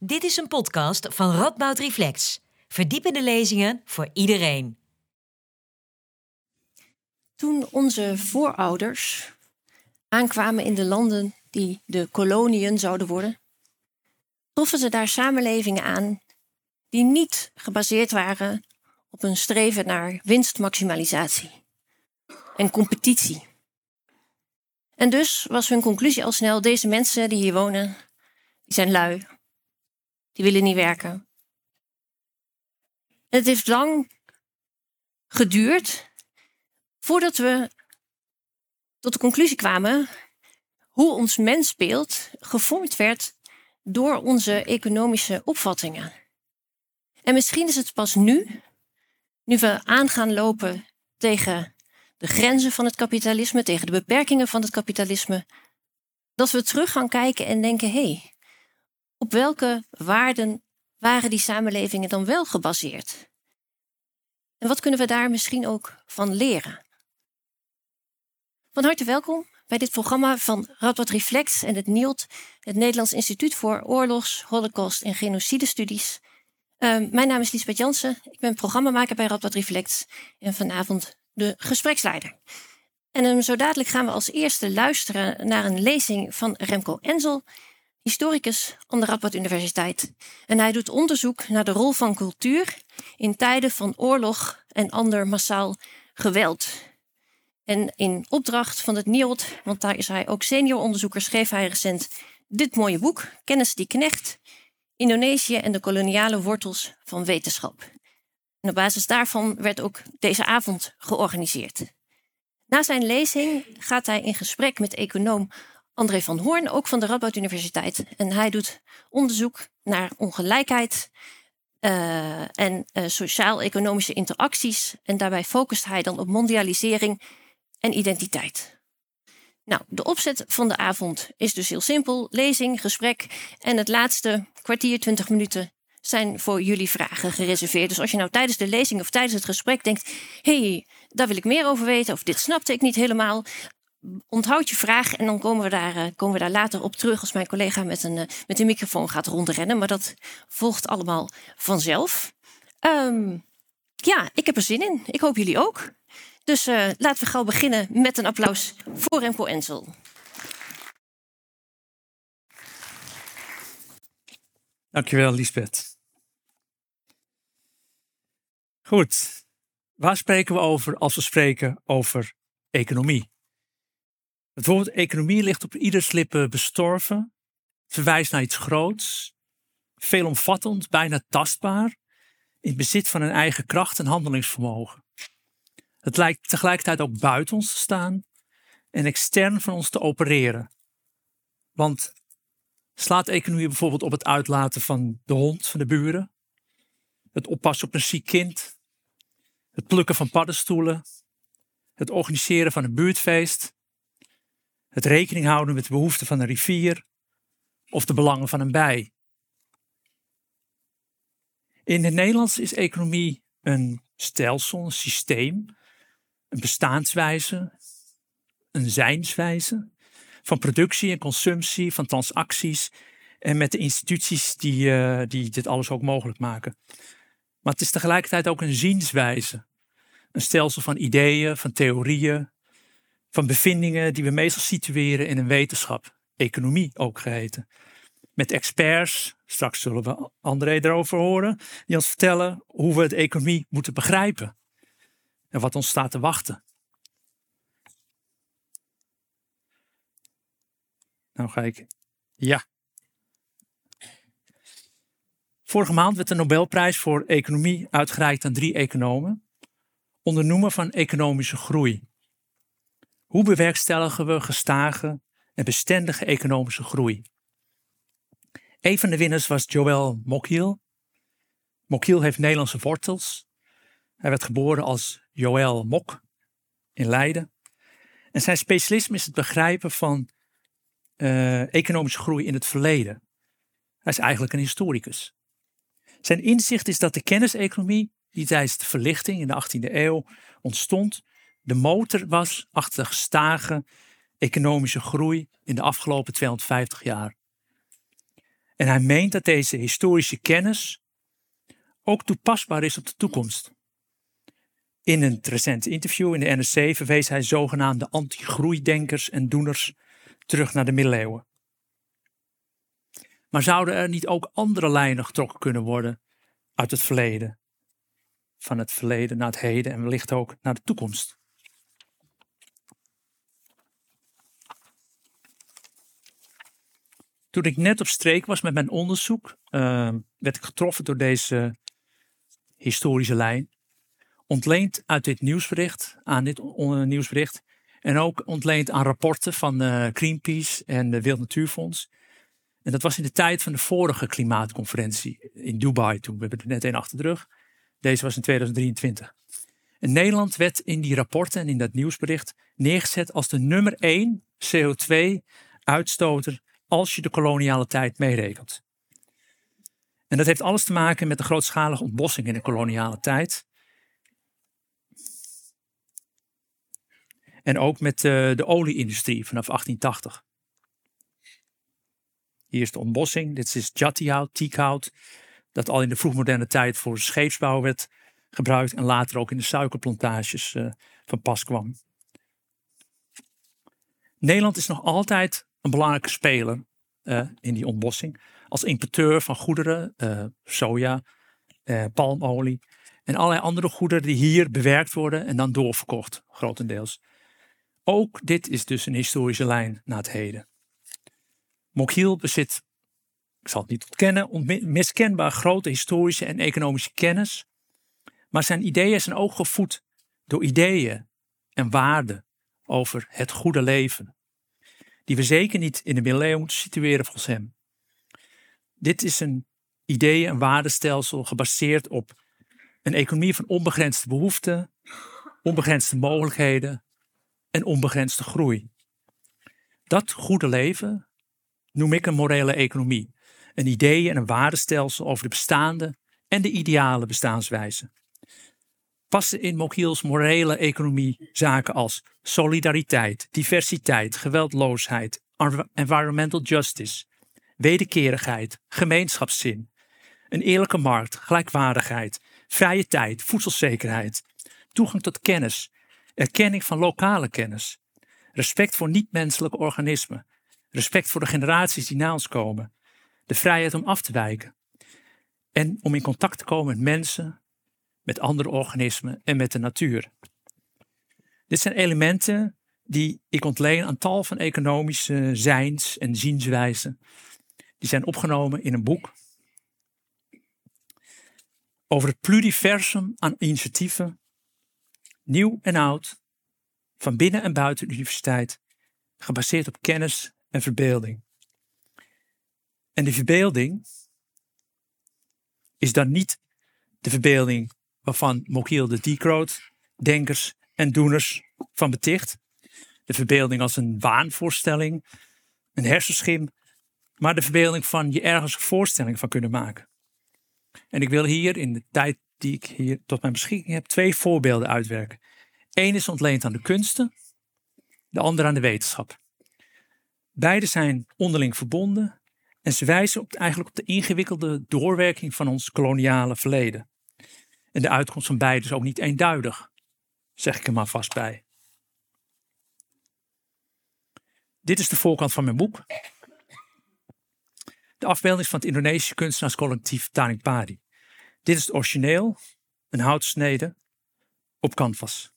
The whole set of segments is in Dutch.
Dit is een podcast van Radboud Reflex. Verdiepende lezingen voor iedereen. Toen onze voorouders aankwamen in de landen die de koloniën zouden worden, troffen ze daar samenlevingen aan die niet gebaseerd waren op een streven naar winstmaximalisatie en competitie. En dus was hun conclusie al snel: deze mensen die hier wonen, die zijn lui, die willen niet werken. En het heeft lang geduurd voordat we tot de conclusie kwamen hoe ons mensbeeld gevormd werd door onze economische opvattingen. En misschien is het pas nu, nu we aan gaan lopen tegen de grenzen van het kapitalisme, tegen de beperkingen van het kapitalisme, dat we terug gaan kijken en denken: hé, hey, op welke waarden waren die samenlevingen dan wel gebaseerd? En wat kunnen we daar misschien ook van leren? Van harte welkom bij dit programma van Radboud Reflex en het NIOT, het Nederlands Instituut voor Oorlogs, Holocaust en Genocidestudies. Uh, mijn naam is Lisbeth Jansen, ik ben programmamaker bij Radboud Reflex en vanavond de gespreksleider. En um, zo dadelijk gaan we als eerste luisteren naar een lezing van Remco Enzel, historicus aan de Radboud Universiteit. En hij doet onderzoek naar de rol van cultuur in tijden van oorlog en ander massaal geweld. En in opdracht van het NIOD, want daar is hij ook senior onderzoeker, schreef hij recent dit mooie boek, Kennis die Knecht, Indonesië en de koloniale wortels van wetenschap. En op basis daarvan werd ook deze avond georganiseerd. Na zijn lezing gaat hij in gesprek met econoom André van Hoorn, ook van de Radboud Universiteit. En hij doet onderzoek naar ongelijkheid uh, en uh, sociaal-economische interacties. En daarbij focust hij dan op mondialisering en identiteit. Nou, de opzet van de avond is dus heel simpel: lezing, gesprek en het laatste kwartier, twintig minuten zijn voor jullie vragen gereserveerd. Dus als je nou tijdens de lezing of tijdens het gesprek denkt: hé, hey, daar wil ik meer over weten, of dit snapte ik niet helemaal, onthoud je vraag en dan komen we daar, uh, komen we daar later op terug als mijn collega met een, uh, met een microfoon gaat rondrennen. Maar dat volgt allemaal vanzelf. Um, ja, ik heb er zin in. Ik hoop jullie ook. Dus uh, laten we gauw beginnen met een applaus voor Remco Ensel. Dankjewel, Lisbeth. Goed, waar spreken we over als we spreken over economie? Het woord economie ligt op ieders lippen bestorven, verwijst naar iets groots, veelomvattend, bijna tastbaar, in bezit van een eigen kracht en handelingsvermogen. Het lijkt tegelijkertijd ook buiten ons te staan en extern van ons te opereren. Want slaat economie bijvoorbeeld op het uitlaten van de hond van de buren, het oppassen op een ziek kind, het plukken van paddenstoelen, het organiseren van een buurtfeest, het rekening houden met de behoeften van een rivier of de belangen van een bij. In het Nederlands is economie een stelsel, een systeem, een bestaanswijze, een zijnswijze van productie en consumptie, van transacties en met de instituties die, uh, die dit alles ook mogelijk maken. Maar het is tegelijkertijd ook een zienswijze, een stelsel van ideeën, van theorieën, van bevindingen die we meestal situeren in een wetenschap, economie ook geheten. Met experts, straks zullen we André erover horen, die ons vertellen hoe we de economie moeten begrijpen en wat ons staat te wachten. Nou ga ik. Ja. Vorige maand werd de Nobelprijs voor economie uitgereikt aan drie economen onder noemen van economische groei. Hoe bewerkstelligen we gestage en bestendige economische groei? Een van de winnaars was Joël Mokhiel. Mokhiel heeft Nederlandse wortels. Hij werd geboren als Joël Mok in Leiden. En zijn specialisme is het begrijpen van uh, economische groei in het verleden. Hij is eigenlijk een historicus. Zijn inzicht is dat de kenniseconomie, die tijdens de verlichting in de 18e eeuw ontstond, de motor was achter gestage economische groei in de afgelopen 250 jaar. En hij meent dat deze historische kennis ook toepasbaar is op de toekomst. In een recent interview in de NRC verwees hij zogenaamde anti-groeidenkers en doeners terug naar de middeleeuwen. Maar zouden er niet ook andere lijnen getrokken kunnen worden uit het verleden? Van het verleden naar het heden en wellicht ook naar de toekomst. Toen ik net op streek was met mijn onderzoek, uh, werd ik getroffen door deze historische lijn. Ontleend uit dit nieuwsbericht, aan dit nieuwsbericht. En ook ontleend aan rapporten van uh, Greenpeace en de Wereld Natuurfonds. En dat was in de tijd van de vorige klimaatconferentie in Dubai toen. We hebben er net een achter de rug. Deze was in 2023. En Nederland werd in die rapporten en in dat nieuwsbericht neergezet als de nummer één CO2-uitstoter als je de koloniale tijd meerekent. En dat heeft alles te maken met de grootschalige ontbossing in de koloniale tijd. En ook met de, de olieindustrie vanaf 1880. Hier is de ontbossing. Dit is jattihout, teakhout. Dat al in de vroegmoderne tijd voor scheepsbouw werd gebruikt. En later ook in de suikerplantages uh, van pas kwam. Nederland is nog altijd een belangrijke speler uh, in die ontbossing. Als importeur van goederen, uh, soja, palmolie en allerlei andere goederen die hier bewerkt worden en dan doorverkocht, grotendeels. Ook dit is dus een historische lijn naar het heden. Mokhiel bezit, ik zal het niet ontkennen, onmiskenbaar grote historische en economische kennis. Maar zijn ideeën zijn ook gevoed door ideeën en waarden over het goede leven. Die we zeker niet in de middeleeuwen moeten situeren volgens hem. Dit is een ideeën- en waardestelsel gebaseerd op een economie van onbegrensde behoeften, onbegrensde mogelijkheden en onbegrensde groei. Dat goede leven noem ik een morele economie. Een ideeën- en een waardestelsel over de bestaande en de ideale bestaanswijze. Passen in Mokhiel's morele economie zaken als solidariteit, diversiteit, geweldloosheid, environmental justice, wederkerigheid, gemeenschapszin, een eerlijke markt, gelijkwaardigheid, vrije tijd, voedselzekerheid, toegang tot kennis, erkenning van lokale kennis, respect voor niet-menselijke organismen, Respect voor de generaties die na ons komen. De vrijheid om af te wijken. En om in contact te komen met mensen, met andere organismen en met de natuur. Dit zijn elementen die ik ontleen aan tal van economische zijns- en zienswijzen. Die zijn opgenomen in een boek over het pluriversum aan initiatieven, nieuw en oud, van binnen en buiten de universiteit, gebaseerd op kennis en verbeelding. En die verbeelding is dan niet de verbeelding waarvan Mokiel de Deekrood denkers en doeners van beticht. De verbeelding als een waanvoorstelling, een hersenschim, maar de verbeelding van je ergens een voorstelling van kunnen maken. En ik wil hier in de tijd die ik hier tot mijn beschikking heb, twee voorbeelden uitwerken. Eén is ontleend aan de kunsten, de ander aan de wetenschap. Beide zijn onderling verbonden en ze wijzen op, eigenlijk op de ingewikkelde doorwerking van ons koloniale verleden. En de uitkomst van beide is ook niet eenduidig, zeg ik er maar vast bij. Dit is de voorkant van mijn boek. De afbeelding van het Indonesische kunstenaarscollectief Taring Padi. Dit is het origineel, een houtsnede op canvas.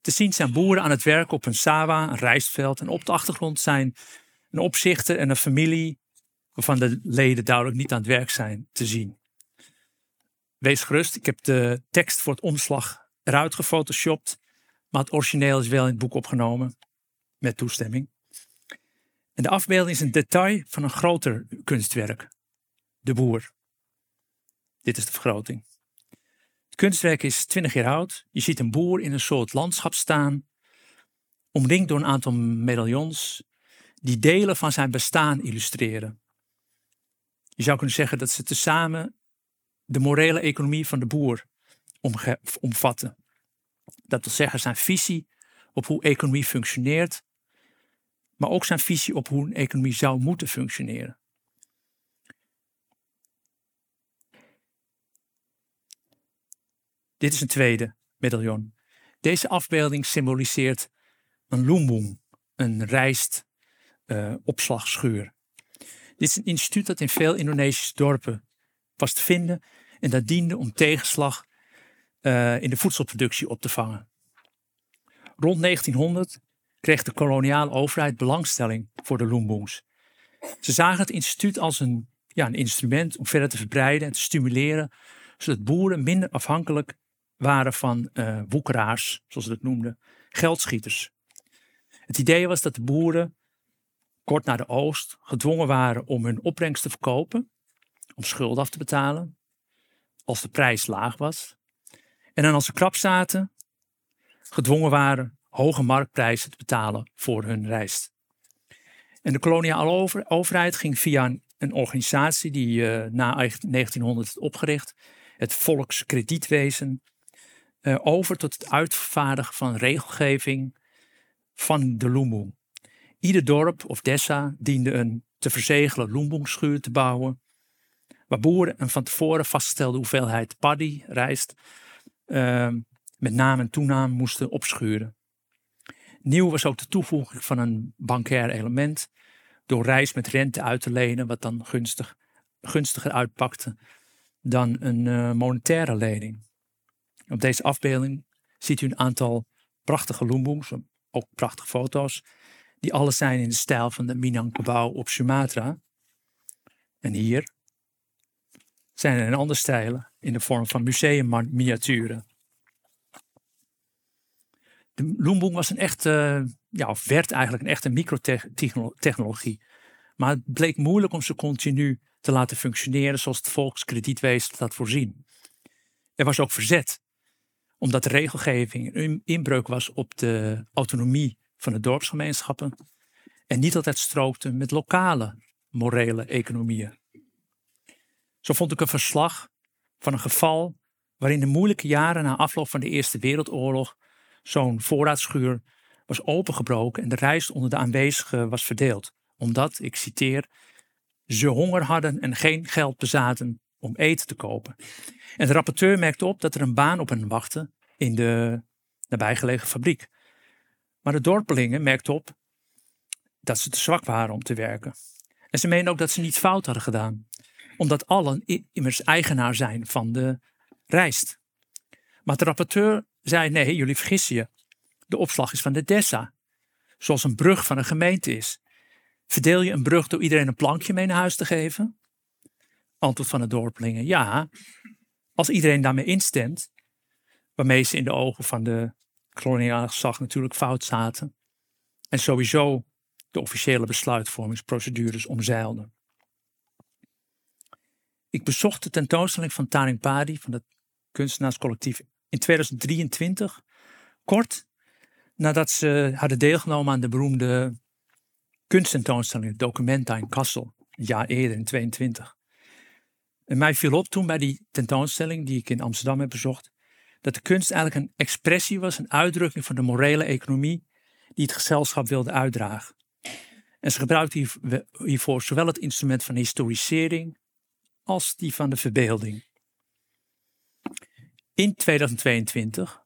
Te zien zijn boeren aan het werk op een sawa, een rijstveld. En op de achtergrond zijn een opzichter en een familie waarvan de leden duidelijk niet aan het werk zijn te zien. Wees gerust, ik heb de tekst voor het omslag eruit gefotoshopt. Maar het origineel is wel in het boek opgenomen, met toestemming. En de afbeelding is een detail van een groter kunstwerk. De boer. Dit is de vergroting kunstwerk is 20 jaar oud. Je ziet een boer in een soort landschap staan, omringd door een aantal medaillons die delen van zijn bestaan illustreren. Je zou kunnen zeggen dat ze tezamen de morele economie van de boer omvatten. Dat wil zeggen zijn visie op hoe economie functioneert, maar ook zijn visie op hoe een economie zou moeten functioneren. Dit is een tweede medaillon. Deze afbeelding symboliseert een loemboom, een rijstopslagschuur. Eh, uh, Dit is een instituut dat in veel Indonesische dorpen was te vinden en dat diende om tegenslag uh, in de voedselproductie op te vangen. Rond 1900 kreeg de koloniale overheid belangstelling voor de Lumbungs. Ze zagen het instituut als een, ja, een instrument om verder te verbreiden en te stimuleren, zodat boeren minder afhankelijk waren van uh, woekeraars, zoals ze het noemden, geldschieters. Het idee was dat de boeren kort na de oogst gedwongen waren om hun opbrengst te verkopen, om schulden af te betalen, als de prijs laag was. En dan als ze krap zaten, gedwongen waren hoge marktprijzen te betalen voor hun rijst. En de koloniale overheid ging via een, organisatie die uh, na 1900 is opgericht, het Volkskredietwezen, uh, over tot het uitvaardigen van regelgeving van de Lumbung. Ieder dorp of dessa diende een te verzegelen Lumbung-schuur te bouwen, waar boeren een van tevoren vastgestelde hoeveelheid paddy, rijst, uh, met naam en toenaam moesten opschuren. Nieuw was ook de toevoeging van een bankair element door rijst met rente uit te lenen, wat dan gunstig, gunstiger uitpakte dan een uh, monetaire lening. Op deze afbeelding ziet u een aantal prachtige loembongs, ook prachtige foto's, die alle zijn in de stijl van de Minangkabau op Sumatra. En hier zijn er in andere stijlen in de vorm van museumminiaturen. De Loembong was een echte, ja, werd eigenlijk een echte microtechnologie. Maar het bleek moeilijk om ze continu te laten functioneren zoals het volkskredietwezen dat voorzien. Er was ook verzet, omdat de regelgeving een inbreuk was op de autonomie van de dorpsgemeenschappen en niet altijd strookte met lokale morele economieën. Zo vond ik een verslag van een geval waarin de moeilijke jaren na afloop van de Eerste Wereldoorlog zo'n voorraadschuur was opengebroken en de rijst onder de aanwezigen was verdeeld, omdat, ik citeer, ze honger hadden en geen geld bezaten om eten te kopen. En de rapporteur merkte op dat er een baan op hen wachtte in de nabijgelegen fabriek. Maar de dorpelingen merkten op dat ze te zwak waren om te werken. En ze meenden ook dat ze niets fout hadden gedaan, omdat allen immers eigenaar zijn van de rijst. Maar de rapporteur zei: Nee, jullie vergissen je. De opslag is van de Dessa, zoals een brug van een gemeente is. Verdeel je een brug door iedereen een plankje mee naar huis te geven? Antwoord van de dorpelingen: Ja, als iedereen daarmee instemt, waarmee ze in de ogen van de koloniale gezag natuurlijk fout zaten. En sowieso de officiële besluitvormingsprocedures omzeilden. Ik bezocht de tentoonstelling van Taring Padi van het kunstenaarscollectief in 2023, kort nadat ze hadden deelgenomen aan de beroemde kunsttentoonstelling Documenta in Kassel, een jaar eerder in 22. En mij viel op toen bij die tentoonstelling die ik in Amsterdam heb bezocht, dat de kunst eigenlijk een expressie was, een uitdrukking van de morele economie die het gezelschap wilde uitdragen. En ze gebruikte hiervoor zowel het instrument van historisering als die van de verbeelding. In 2022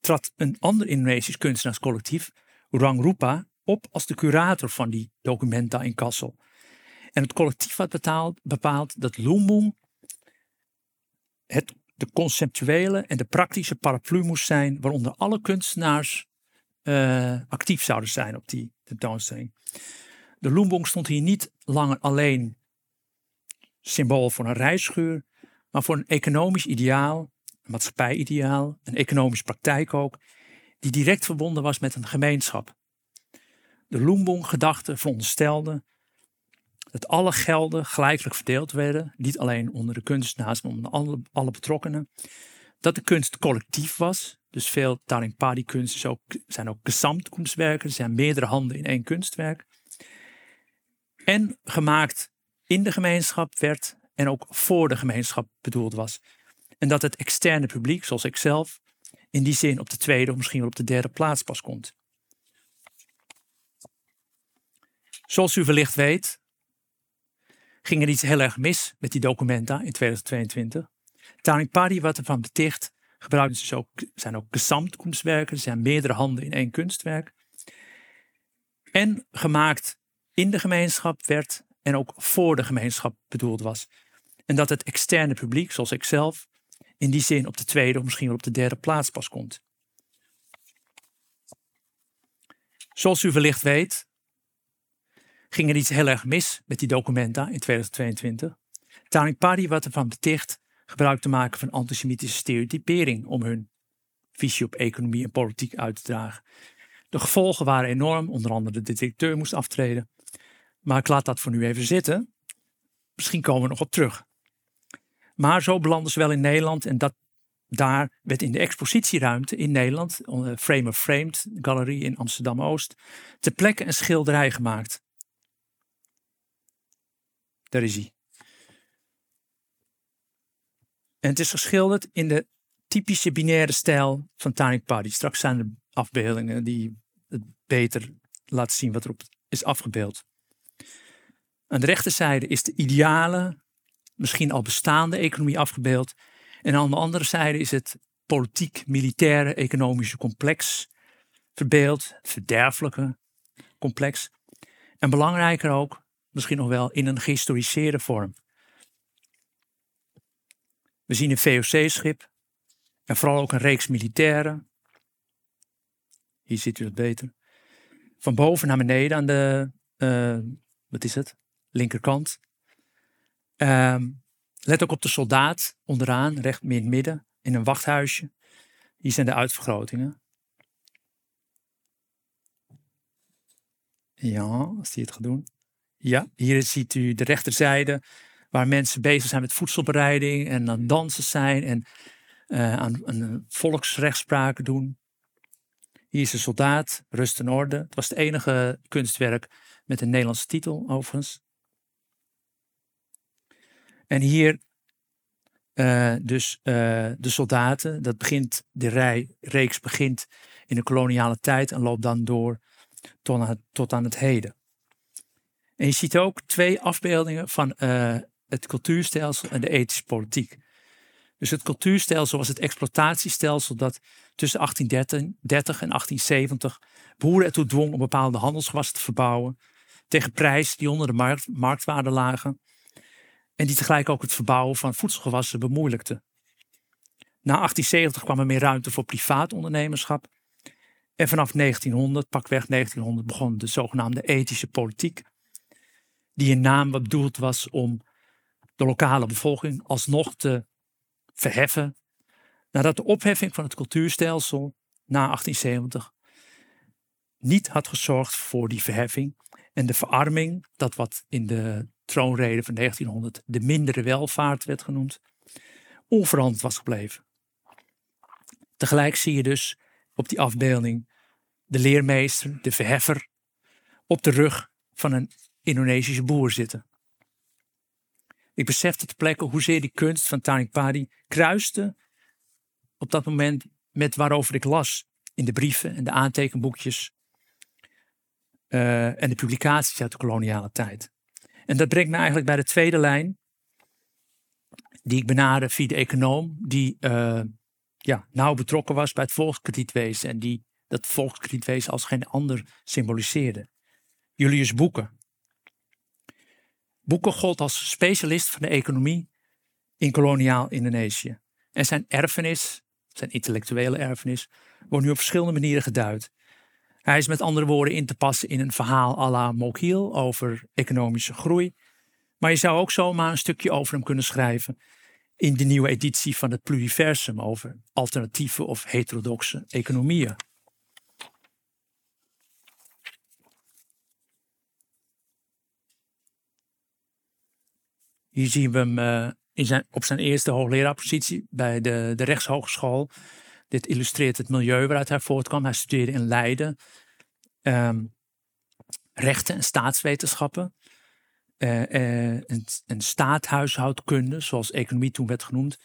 trad een ander Indonesisch kunstenaarscollectief, Rang Rupa, op als de curator van die documenta in Kassel. En het collectief had bepaald dat Lumbung het de conceptuele en de praktische paraplu moest zijn, waaronder alle kunstenaars uh, actief zouden zijn op die tentoonstelling. De Loembong stond hier niet langer alleen symbool voor een rijschuur, maar voor een economisch ideaal, een maatschappij-ideaal, een economische praktijk ook, die direct verbonden was met een gemeenschap. De Loembong-gedachte veronderstelde dat alle gelden gelijkelijk verdeeld werden, niet alleen onder de kunstenaars, maar onder alle, betrokkenen. Dat de kunst collectief was, dus veel Taring kunsten ook, zijn ook gesamtkunstwerken, er zijn meerdere handen in één kunstwerk. En gemaakt in de gemeenschap werd en ook voor de gemeenschap bedoeld was. En dat het externe publiek, zoals ik zelf, in die zin op de tweede of misschien wel op de derde plaats pas komt. Zoals u wellicht weet, ging er iets heel erg mis met die documenta in 2022. Taring werd ervan beticht gebruiken dus ook, zijn ook gesamtkunstwerken. Er zijn meerdere handen in één kunstwerk. En gemaakt in de gemeenschap werd en ook voor de gemeenschap bedoeld was. En dat het externe publiek, zoals ik zelf, in die zin op de tweede of misschien wel op de derde plaats pas komt. Zoals u wellicht weet, ging er iets heel erg mis met die documenta in 2022. Tariq Padi werd ervan beticht gebruik te maken van antisemitische stereotypering om hun visie op economie en politiek uit te dragen. De gevolgen waren enorm, onder andere de directeur moest aftreden. Maar ik laat dat voor nu even zitten. Misschien komen we nog op terug. Maar zo belanden ze wel in Nederland en dat, daar werd in de expositieruimte in Nederland, eh, Frame of Framed Galerie in Amsterdam Oost, ter plekke een schilderij gemaakt. Daar is hij. En het is geschilderd in de typische binaire stijl van Tariq Padi. Straks zijn er afbeeldingen die het beter laten zien wat erop is afgebeeld. Aan de rechterzijde is de ideale, misschien al bestaande economie afgebeeld. En aan de andere zijde is het politiek-militaire economische complex verbeeld, verderfelijke complex. En belangrijker ook, misschien nog wel in een gehistoriseerde vorm. We zien een VOC-schip en vooral ook een reeks militairen. Hier ziet u het beter. Van boven naar beneden aan de, uh, wat is het, linkerkant. Ehm, let ook op de soldaat onderaan, recht in het midden, in een wachthuisje. Hier zijn de uitvergrotingen. Ja, als die het gaat doen. Ja, hier ziet u de rechterzijde waar mensen bezig zijn met voedselbereiding en aan dansen zijn en uh, aan, aan volksrechtspraken doen. Hier is een soldaat, rust en orde. Het was het enige kunstwerk met een Nederlandse titel, overigens. En hier uh, dus uh, de soldaten. Dat begint, de rij, reeks begint in de koloniale tijd en loopt dan door tot aan, tot aan het heden. En je ziet ook twee afbeeldingen van uh, het cultuurstelsel en de ethische politiek. Dus het cultuurstelsel was het exploitatiestelsel dat tussen 1830 en 1870 boeren ertoe dwong om bepaalde handelsgewassen te verbouwen tegen prijzen die onder de markt, marktwaarde lagen en die tegelijk ook het verbouwen van voedselgewassen bemoeilijkte. Na 1870 kwam er meer ruimte voor privaat ondernemerschap en vanaf 1900, pakweg 1900, begon de zogenaamde ethische politiek, die in naam bedoeld was om de lokale bevolking alsnog te verheffen. Nadat de opheffing van het cultuurstelsel na 1870 niet had gezorgd voor die verheffing en de verarming, dat wat in de troonrede van 1900 de mindere welvaart werd genoemd, onveranderd was gebleven. Tegelijk zie je dus op die afbeelding de leermeester, de verheffer, op de rug van een Indonesische boer zitten. Ik besefte ter plekke hoezeer die kunst van Tariq Padi kruiste op dat moment met waarover ik las in de brieven en de aantekenboekjes uh, en de publicaties uit de koloniale tijd. En dat brengt me eigenlijk bij de tweede lijn, die ik benaderde via de econoom, die uh, ja, nauw betrokken was bij het volkskredietwezen en die dat volkskredietwezen als geen ander symboliseerde. Julius Boeken. Boeken gold als specialist van de economie in koloniaal Indonesië. En zijn erfenis, zijn intellectuele erfenis, wordt nu op verschillende manieren geduid. Hij is met andere woorden in te passen in een verhaal à la Mokhiel over economische groei. Maar je zou ook zomaar een stukje over hem kunnen schrijven in de nieuwe editie van het Pluriversum over alternatieve of heterodoxe economieën. Hier zien we hem uh, in zijn, op zijn eerste hoogleraarpositie bij de, de rechtshogeschool. Dit illustreert het milieu waaruit hij voortkwam. Hij studeerde in Leiden um, rechten en staatswetenschappen. Uh, uh, en, en staathuishoudkunde, zoals economie toen werd genoemd,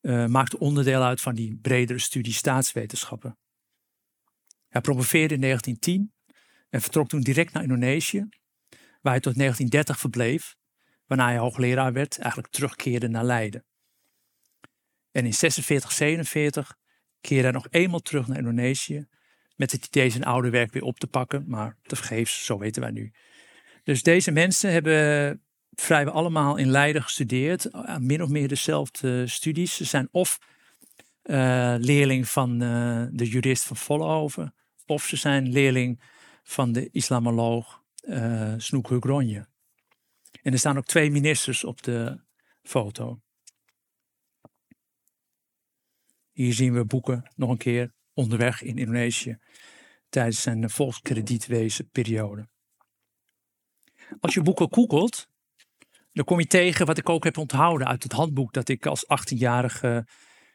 uh, maakte onderdeel uit van die bredere studie staatswetenschappen. Hij promoveerde in 1910 en vertrok toen direct naar Indonesië, waar hij tot 1930 verbleef waarna hij hoogleraar werd, eigenlijk terugkeerde naar Leiden. En in 46, 47 keerde hij nog eenmaal terug naar Indonesië. Met het idee zijn oude werk weer op te pakken. Maar tevergeefs, zo weten wij nu. Dus deze mensen hebben vrijwel allemaal in Leiden gestudeerd. Min of meer dezelfde studies. Ze zijn of uh, leerling van uh, de jurist van Vollenhoven. Of ze zijn leerling van de islamoloog uh, Snoek Hugronje. En er staan ook twee ministers op de foto. Hier zien we boeken nog een keer onderweg in Indonesië tijdens zijn volkskredietwezen Als je boeken googelt, dan kom je tegen wat ik ook heb onthouden uit het handboek dat ik als 18-jarige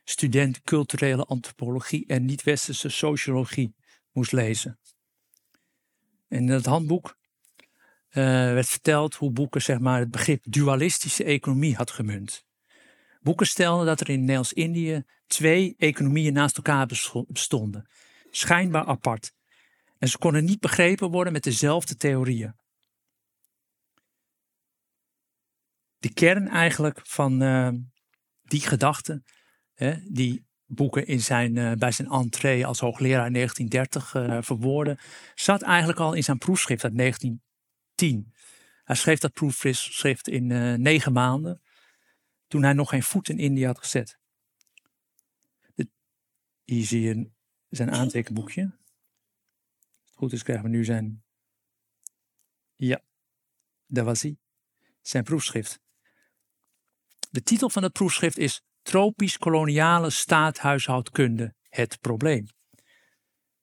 student culturele antropologie en niet-westerse sociologie moest lezen. En in het handboek uh, werd verteld hoe Boeken zeg maar, het begrip dualistische economie had gemunt. Boeken stelden dat er in Nederlands-Indië twee economieën naast elkaar bestonden, schijnbaar apart. En ze konden niet begrepen worden met dezelfde theorieën. De kern eigenlijk van uh, die gedachte, hè, die boeken in zijn, uh, bij zijn entree als hoogleraar in 1930 uh, verwoorden, zat eigenlijk al in zijn proefschrift uit 1910. Hij schreef dat proefschrift in negen maanden, toen hij nog geen voet in India had gezet. De, hier zie je zijn aantekenboekje. Het goed is, krijgen we nu zijn. Ja, daar was hij. Zijn proefschrift. De titel van het proefschrift is Tropisch-koloniale staathuishoudkunde, het probleem.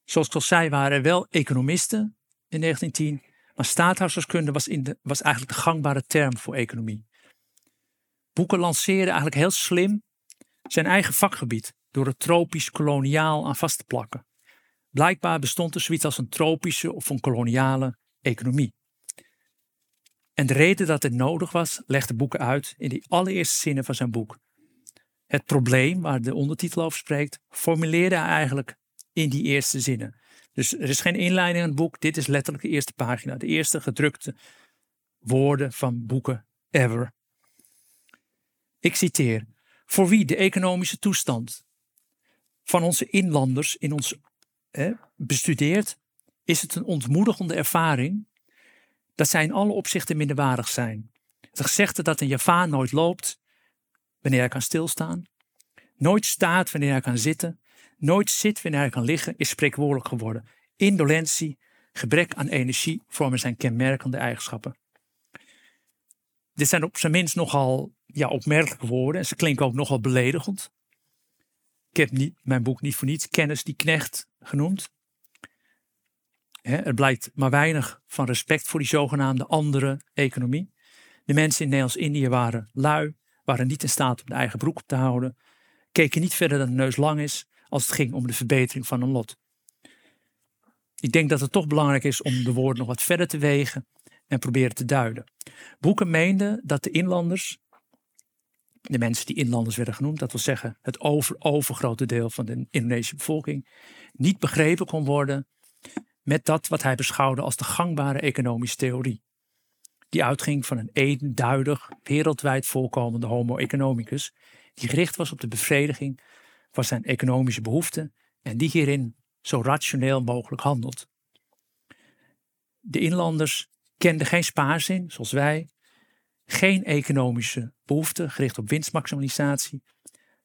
Zoals ik al zei, waren er wel economisten in 1910, maar staathuishoudkunde was, was eigenlijk de gangbare term voor economie. Boeken lanceerde eigenlijk heel slim zijn eigen vakgebied door het tropisch-koloniaal aan vast te plakken. Blijkbaar bestond er zoiets als een tropische of een koloniale economie. En de reden dat het nodig was, legde Boeken uit in die allereerste zinnen van zijn boek. Het probleem waar de ondertitel over spreekt, formuleerde hij eigenlijk in die eerste zinnen. Dus er is geen inleiding in het boek, dit is letterlijk de eerste pagina, de eerste gedrukte woorden van boeken ever. Ik citeer: Voor wie de economische toestand van onze inlanders in ons bestudeert, is het een ontmoedigende ervaring dat zij in alle opzichten minderwaardig zijn. Het gezegde dat een Javaan nooit loopt wanneer hij kan stilstaan, nooit staat wanneer hij kan zitten, nooit zit wanneer hij kan liggen, is spreekwoordelijk geworden. Indolentie, gebrek aan energie vormen zijn kenmerkende eigenschappen. Dit zijn op zijn minst nogal ja, opmerkelijke woorden en ze klinken ook nogal beledigend. Ik heb niet, mijn boek niet voor niets kennis die knecht genoemd er blijkt maar weinig van respect voor die zogenaamde andere economie. De mensen in Nederlands-Indië waren lui, waren niet in staat om de eigen broek op te houden, keken niet verder dan de neus lang is als het ging om de verbetering van hun lot. Ik denk dat het toch belangrijk is om de woorden nog wat verder te wegen en proberen te duiden. Boeken meenden dat de inlanders, de mensen die inlanders werden genoemd, dat wil zeggen het over, overgrote deel van de Indonesische bevolking, niet begrepen kon worden met dat wat hij beschouwde als de gangbare economische theorie. Die uitging van een eenduidig, wereldwijd voorkomende homo economicus, die gericht was op de bevrediging van zijn economische behoeften en die hierin zo rationeel mogelijk handelt. De inlanders kenden geen spaarzin, zoals wij, geen economische behoeften gericht op winstmaximalisatie.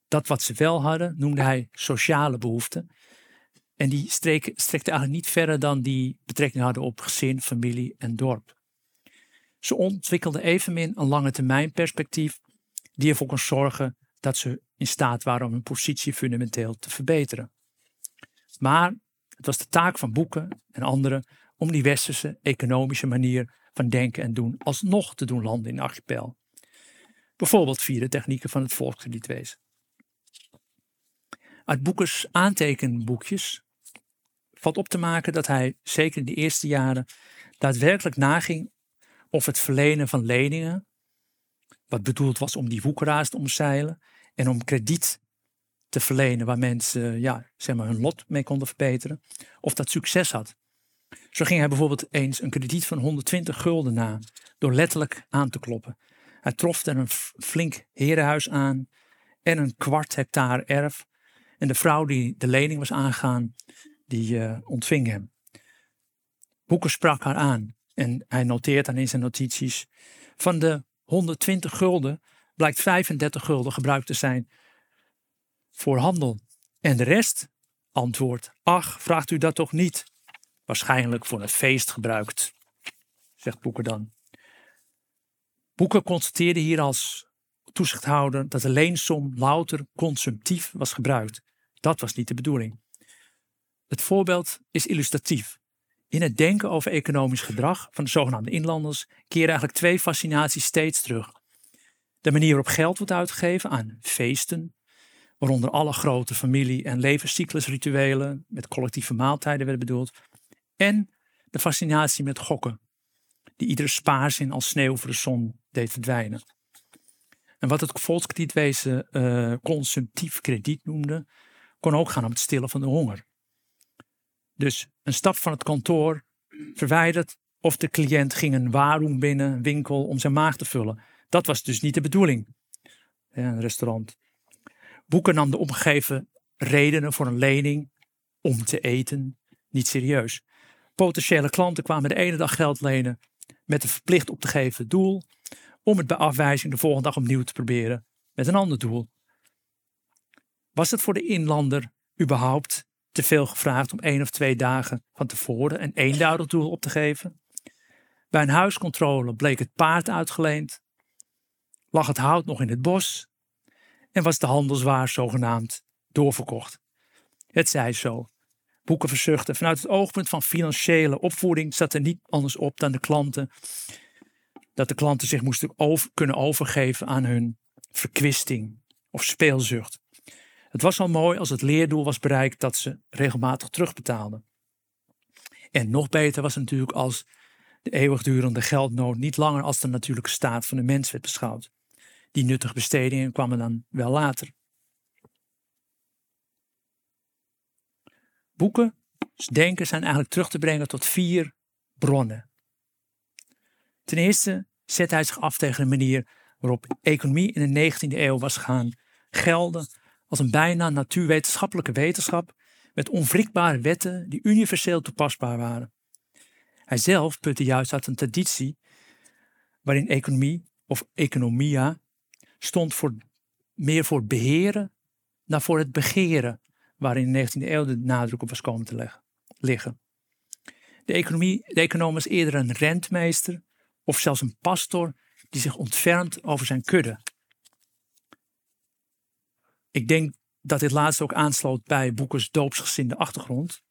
Dat wat ze wel hadden noemde hij sociale behoeften en die strekte eigenlijk niet verder dan die betrekking hadden op gezin, familie en dorp. Ze ontwikkelden evenmin een lange termijn perspectief die ervoor kon zorgen dat ze in staat waren om hun positie fundamenteel te verbeteren. Maar het was de taak van boeken en anderen om die westerse economische manier van denken en doen alsnog te doen landen in de archipel. Bijvoorbeeld via de technieken van het volkskredietwezen. Uit Boekers aantekenboekjes valt op te maken dat hij, zeker in de eerste jaren, daadwerkelijk naging of het verlenen van leningen, wat bedoeld was om die woekeraars te omzeilen en om krediet te verlenen waar mensen ja, zeg maar hun lot mee konden verbeteren, of dat succes had. Zo ging hij bijvoorbeeld eens een krediet van 120 gulden na, door letterlijk aan te kloppen. Hij trof er een flink herenhuis aan en een kwart hectare erf. En de vrouw die de lening was aangegaan, die eh, ontving hem. Boeken sprak haar aan en hij noteert dan in zijn notities. Van de 120 gulden blijkt 35 gulden gebruikt te zijn voor handel. En de rest, antwoord, ach, vraagt u dat toch niet? Waarschijnlijk voor een feest gebruikt, zegt Boeken dan. Boeken constateerde hier als toezichthouder dat de leensom louter consumptief was gebruikt. Dat was niet de bedoeling. Het voorbeeld is illustratief. In het denken over economisch gedrag van de zogenaamde inlanders keren eigenlijk twee fascinaties steeds terug. De manier waarop geld wordt uitgegeven aan feesten, waaronder alle grote familie- en levenscyclusrituelen met collectieve maaltijden werden bedoeld, en de fascinatie met gokken, die iedere spaarzin als sneeuw voor de zon deed verdwijnen. En wat het volkskredietwezen uh, consumptief krediet noemde, kon ook gaan om het stillen van de honger. Dus een stap van het kantoor verwijderd of de cliënt ging een waarom binnen een winkel om zijn maag te vullen. Dat was dus niet de bedoeling. Ja, een restaurant. Boeken nam de omgeven redenen voor een lening om te eten niet serieus. Potentiële klanten kwamen de ene dag geld lenen met een verplicht op te geven doel, om het bij afwijzing de volgende dag opnieuw te proberen met een ander doel. Was het voor de inlander überhaupt te veel gevraagd om één of twee dagen van tevoren een eenduidig doel op te geven? Bij een huiscontrole bleek het paard uitgeleend, lag het hout nog in het bos en was de handelswaar zogenaamd doorverkocht. Het zij zo. Boeken verzuchten. Vanuit het oogpunt van financiële opvoeding zat er niet anders op dan de klanten. Dat de klanten zich moesten over, kunnen overgeven aan hun verkwisting of speelzucht. Het was al mooi als het leerdoel was bereikt dat ze regelmatig terugbetaalden. En nog beter was het natuurlijk als de eeuwigdurende geldnood niet langer als de natuurlijke staat van de mens werd beschouwd. Die nuttige bestedingen kwamen dan wel later. Boeken, denken zijn eigenlijk terug te brengen tot vier bronnen. Ten eerste zet hij zich af tegen de manier waarop economie in de 19e eeuw was gaan gelden als een bijna natuurwetenschappelijke wetenschap met onwrikbare wetten die universeel toepasbaar waren. Hij zelf putte juist uit een traditie waarin economie of economia stond voor, meer voor beheren dan voor het begeren, waarin in de 19e eeuw de nadruk op was komen te liggen. De, economie, de econoom is eerder een rentmeester of zelfs een pastor die zich ontfermt over zijn kudde. Ik denk dat dit laatste ook aansloot bij Boekers doopsgezinde achtergrond.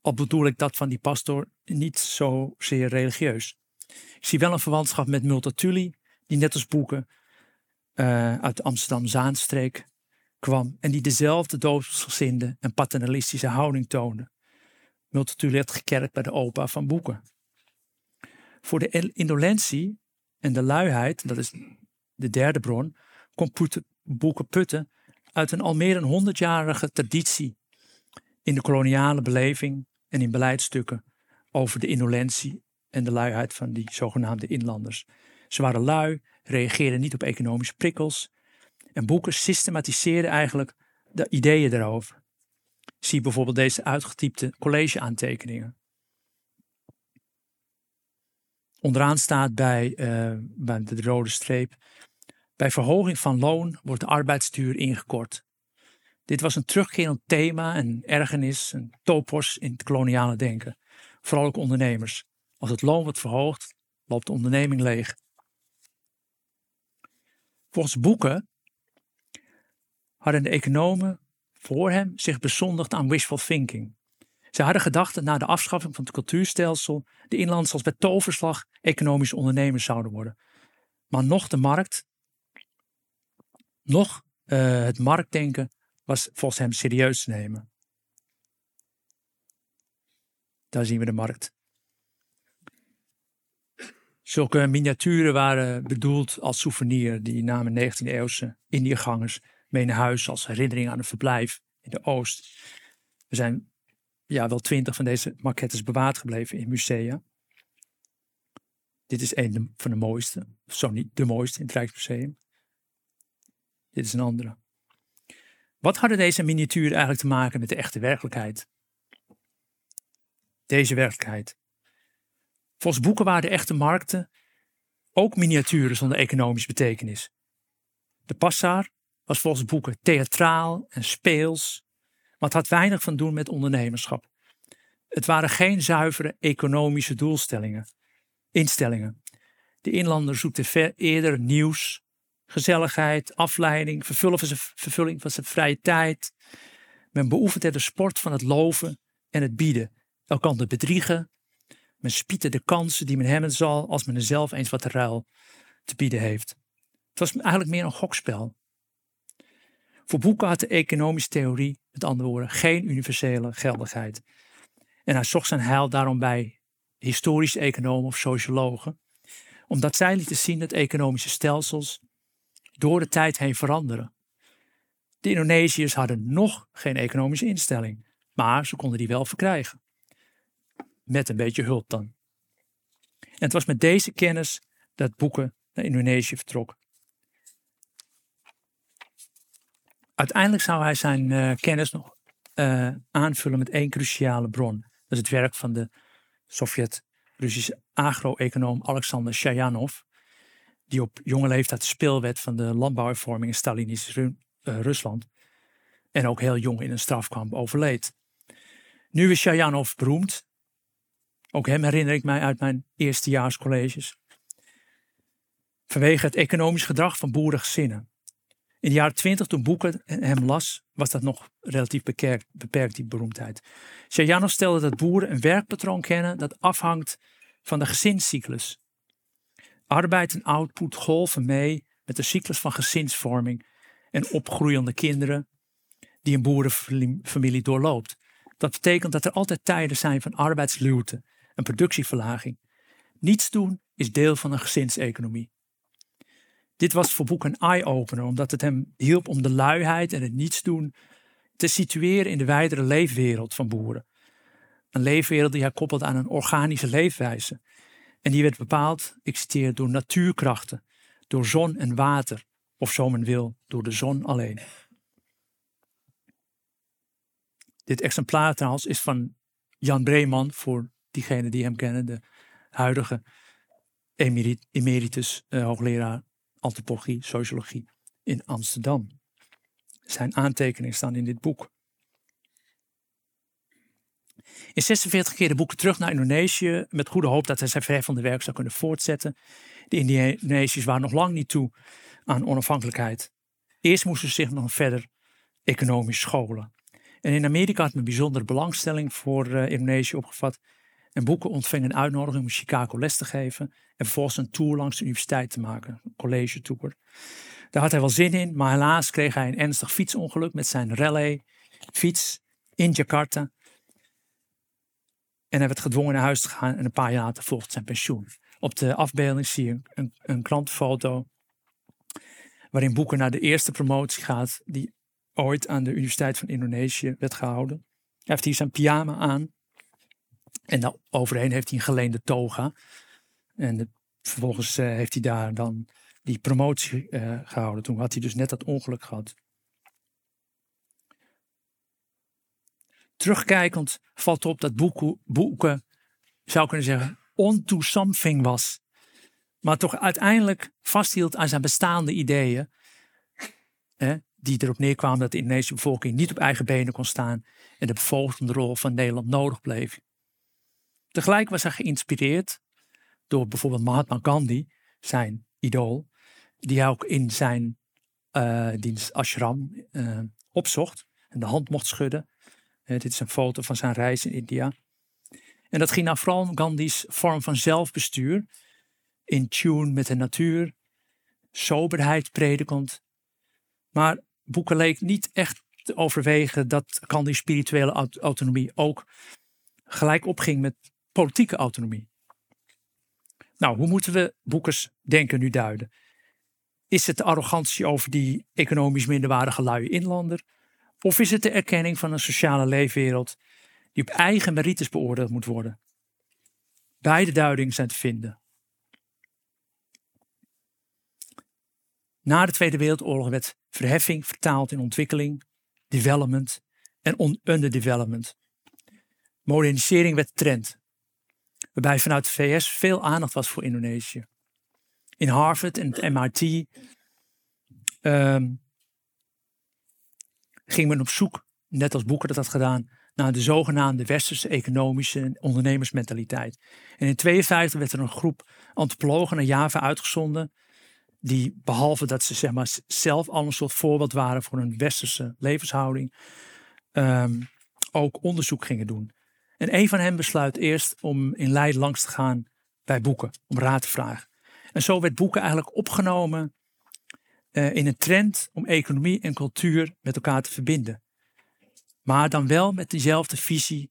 Al bedoel ik dat van die pastor niet zozeer religieus. Ik zie wel een verwantschap met Multatuli, die net als Boeken uh, uit de Amsterdam-Zaanstreek kwam en die dezelfde doopsgezinde en paternalistische houding toonde. Multatuli werd gekerkt bij de opa van Boeken. Voor de indolentie en de luiheid, dat is de derde bron, kon Boeken putten uit een al meer dan honderdjarige traditie in de koloniale beleving en in beleidstukken over de indolentie en de luiheid van die zogenaamde inlanders. Ze waren lui, reageerden niet op economische prikkels en boeken systematiseerden eigenlijk de ideeën daarover. Zie bijvoorbeeld deze uitgetypte collegeaantekeningen. Onderaan staat bij, uh, bij de rode streep bij verhoging van loon wordt de arbeidsduur ingekort. Dit was een terugkerend thema, een ergernis, een topos in het koloniale denken. Vooral ook ondernemers. Als het loon wordt verhoogd, loopt de onderneming leeg. Volgens boeken hadden de economen voor hem zich bezondigd aan wishful thinking. Ze hadden gedacht dat na de afschaffing van het cultuurstelsel de inlanders als bij toverslag economische ondernemers zouden worden. Maar nog de markt nog uh, het marktdenken was volgens hem serieus te nemen. Daar zien we de markt. Zulke miniaturen waren bedoeld als souvenir. Die namen 19e-eeuwse Indiëgangers mee naar huis als herinnering aan een verblijf in de Oost. Er zijn ja, wel twintig van deze maquettes bewaard gebleven in musea. Dit is een van de mooiste, zo niet de mooiste in het Rijksmuseum. Dit is een andere. Wat hadden deze miniaturen eigenlijk te maken met de echte werkelijkheid? Deze werkelijkheid. Volgens boeken waren de echte markten ook miniaturen zonder economische betekenis. De passaar was volgens boeken theatraal en speels, maar het had weinig van doen met ondernemerschap. Het waren geen zuivere economische doelstellingen, instellingen. De inlander zoekte eerder nieuws, gezelligheid, afleiding, vervulling van, zijn, vrije tijd. Men beoefende de sport van het loven en het bieden, elkander bedriegen. Men spiette de kansen die men hebben zal als men er zelf eens wat ruil te bieden heeft. Het was eigenlijk meer een gokspel. Voor boeken had de economische theorie, met andere woorden, geen universele geldigheid. En hij zocht zijn heil daarom bij historische economen of sociologen, omdat zij lieten zien dat economische stelsels door de tijd heen veranderen. De Indonesiërs hadden nog geen economische instelling, maar ze konden die wel verkrijgen. Met een beetje hulp dan. En het was met deze kennis dat Boeken naar Indonesië vertrok. Uiteindelijk zou hij zijn uh, kennis nog uh, aanvullen met één cruciale bron. Dat is het werk van de Sovjet-Russische agro-econoom Alexander Shayanov, die op jonge leeftijd speelwet van de landbouwhervorming in Stalinistisch uh, Rusland en ook heel jong in een strafkamp overleed. Nu is Shayanov beroemd. Ook hem herinner ik mij uit mijn eerstejaarscolleges. Vanwege het economisch gedrag van boerengezinnen. In de jaren twintig, toen Boeken hem las, was dat nog relatief beperkt, beperkt die beroemdheid. Shayanov stelde dat boeren een werkpatroon kennen dat afhangt van de gezinscyclus. Arbeid en output golven mee met de cyclus van gezinsvorming en opgroeiende kinderen die een boerenfamilie doorloopt. Dat betekent dat er altijd tijden zijn van arbeidsluwte en productieverlaging. Niets doen is deel van een gezinseconomie. Dit was voor Boek een eye-opener, omdat het hem hielp om de luiheid en het nietsdoen te situeren in de wijdere leefwereld van boeren. Een leefwereld die hij koppelt aan een organische leefwijze. En die werd bepaald, ik citeer, door natuurkrachten, door zon en water, of zo men wil, door de zon alleen. Dit exemplaar trouwens is van Jan Breeman, voor diegenen die hem kennen, de huidige emeritus uh, hoogleraar antropologie, sociologie in Amsterdam. Zijn aantekeningen staan in dit boek. In 46 keer de boeken terug naar Indonesië met goede hoop dat hij zijn verheffende werk zou kunnen voortzetten. De Indonesiërs waren nog lang niet toe aan onafhankelijkheid. Eerst moesten ze zich nog verder economisch scholen. En in Amerika had men bijzondere belangstelling voor uh, Indonesië opgevat. En Boeken ontving een uitnodiging om Chicago les te geven. En vervolgens een tour langs de universiteit te maken. Een college tour. Daar had hij wel zin in, maar helaas kreeg hij een ernstig fietsongeluk met zijn rally fiets in Jakarta. En hij werd gedwongen naar huis te gaan en een paar jaar later volgt zijn pensioen. Op de afbeelding zie je een, een klantfoto waarin Boeken naar de eerste promotie gaat die ooit aan de Universiteit van Indonesië werd gehouden. Hij heeft hier zijn pyjama aan en dan overheen heeft hij een geleende toga. En vervolgens uh, heeft hij daar dan die promotie uh, gehouden. Toen had hij dus net dat ongeluk gehad. Terugkijkend valt op dat boeken, boeken zou kunnen zeggen, onto something was. Maar toch uiteindelijk vasthield aan zijn bestaande ideeën. Hè, die erop neerkwamen dat de Indonesische bevolking niet op eigen benen kon staan. En de bevolkende rol van Nederland nodig bleef. Tegelijk was hij geïnspireerd door bijvoorbeeld Mahatma Gandhi, zijn idool, die hij ook in zijn uh, dienst ashram uh, opzocht en de hand mocht schudden. Uh, dit is een foto van zijn reis in India. En dat ging naar vooral Gandhi's vorm van zelfbestuur, in tune met de natuur, soberheid predikant. Maar Boeken leek niet echt te overwegen dat Gandhi's spirituele autonomie ook gelijk opging met politieke autonomie. Nou, hoe moeten we Boekers denken nu duiden? Is het de arrogantie over die economisch minderwaardige luie inlander? Of is het de erkenning van een sociale leefwereld die op eigen merites beoordeeld moet worden? Beide duidingen zijn te vinden. Na de Tweede Wereldoorlog werd verheffing vertaald in ontwikkeling, development en underdevelopment. Modernisering werd trend, waarbij vanuit de VS veel aandacht was voor Indonesië. In Harvard en het MIT ehm, ging men op zoek, net als Boeker dat had gedaan, naar de zogenaamde westerse economische en ondernemersmentaliteit. En in 1952 werd er een groep antropologen naar Java uitgezonden, die behalve dat ze zeg maar, zelf al een soort voorbeeld waren voor een westerse levenshouding, ehm, ook onderzoek gingen doen. En een van hen besluit eerst om in Leiden langs te gaan bij Boeken, om raad te vragen. En zo werd Boeken eigenlijk opgenomen uh, in een trend om economie en cultuur met elkaar te verbinden. Maar dan wel met dezelfde visie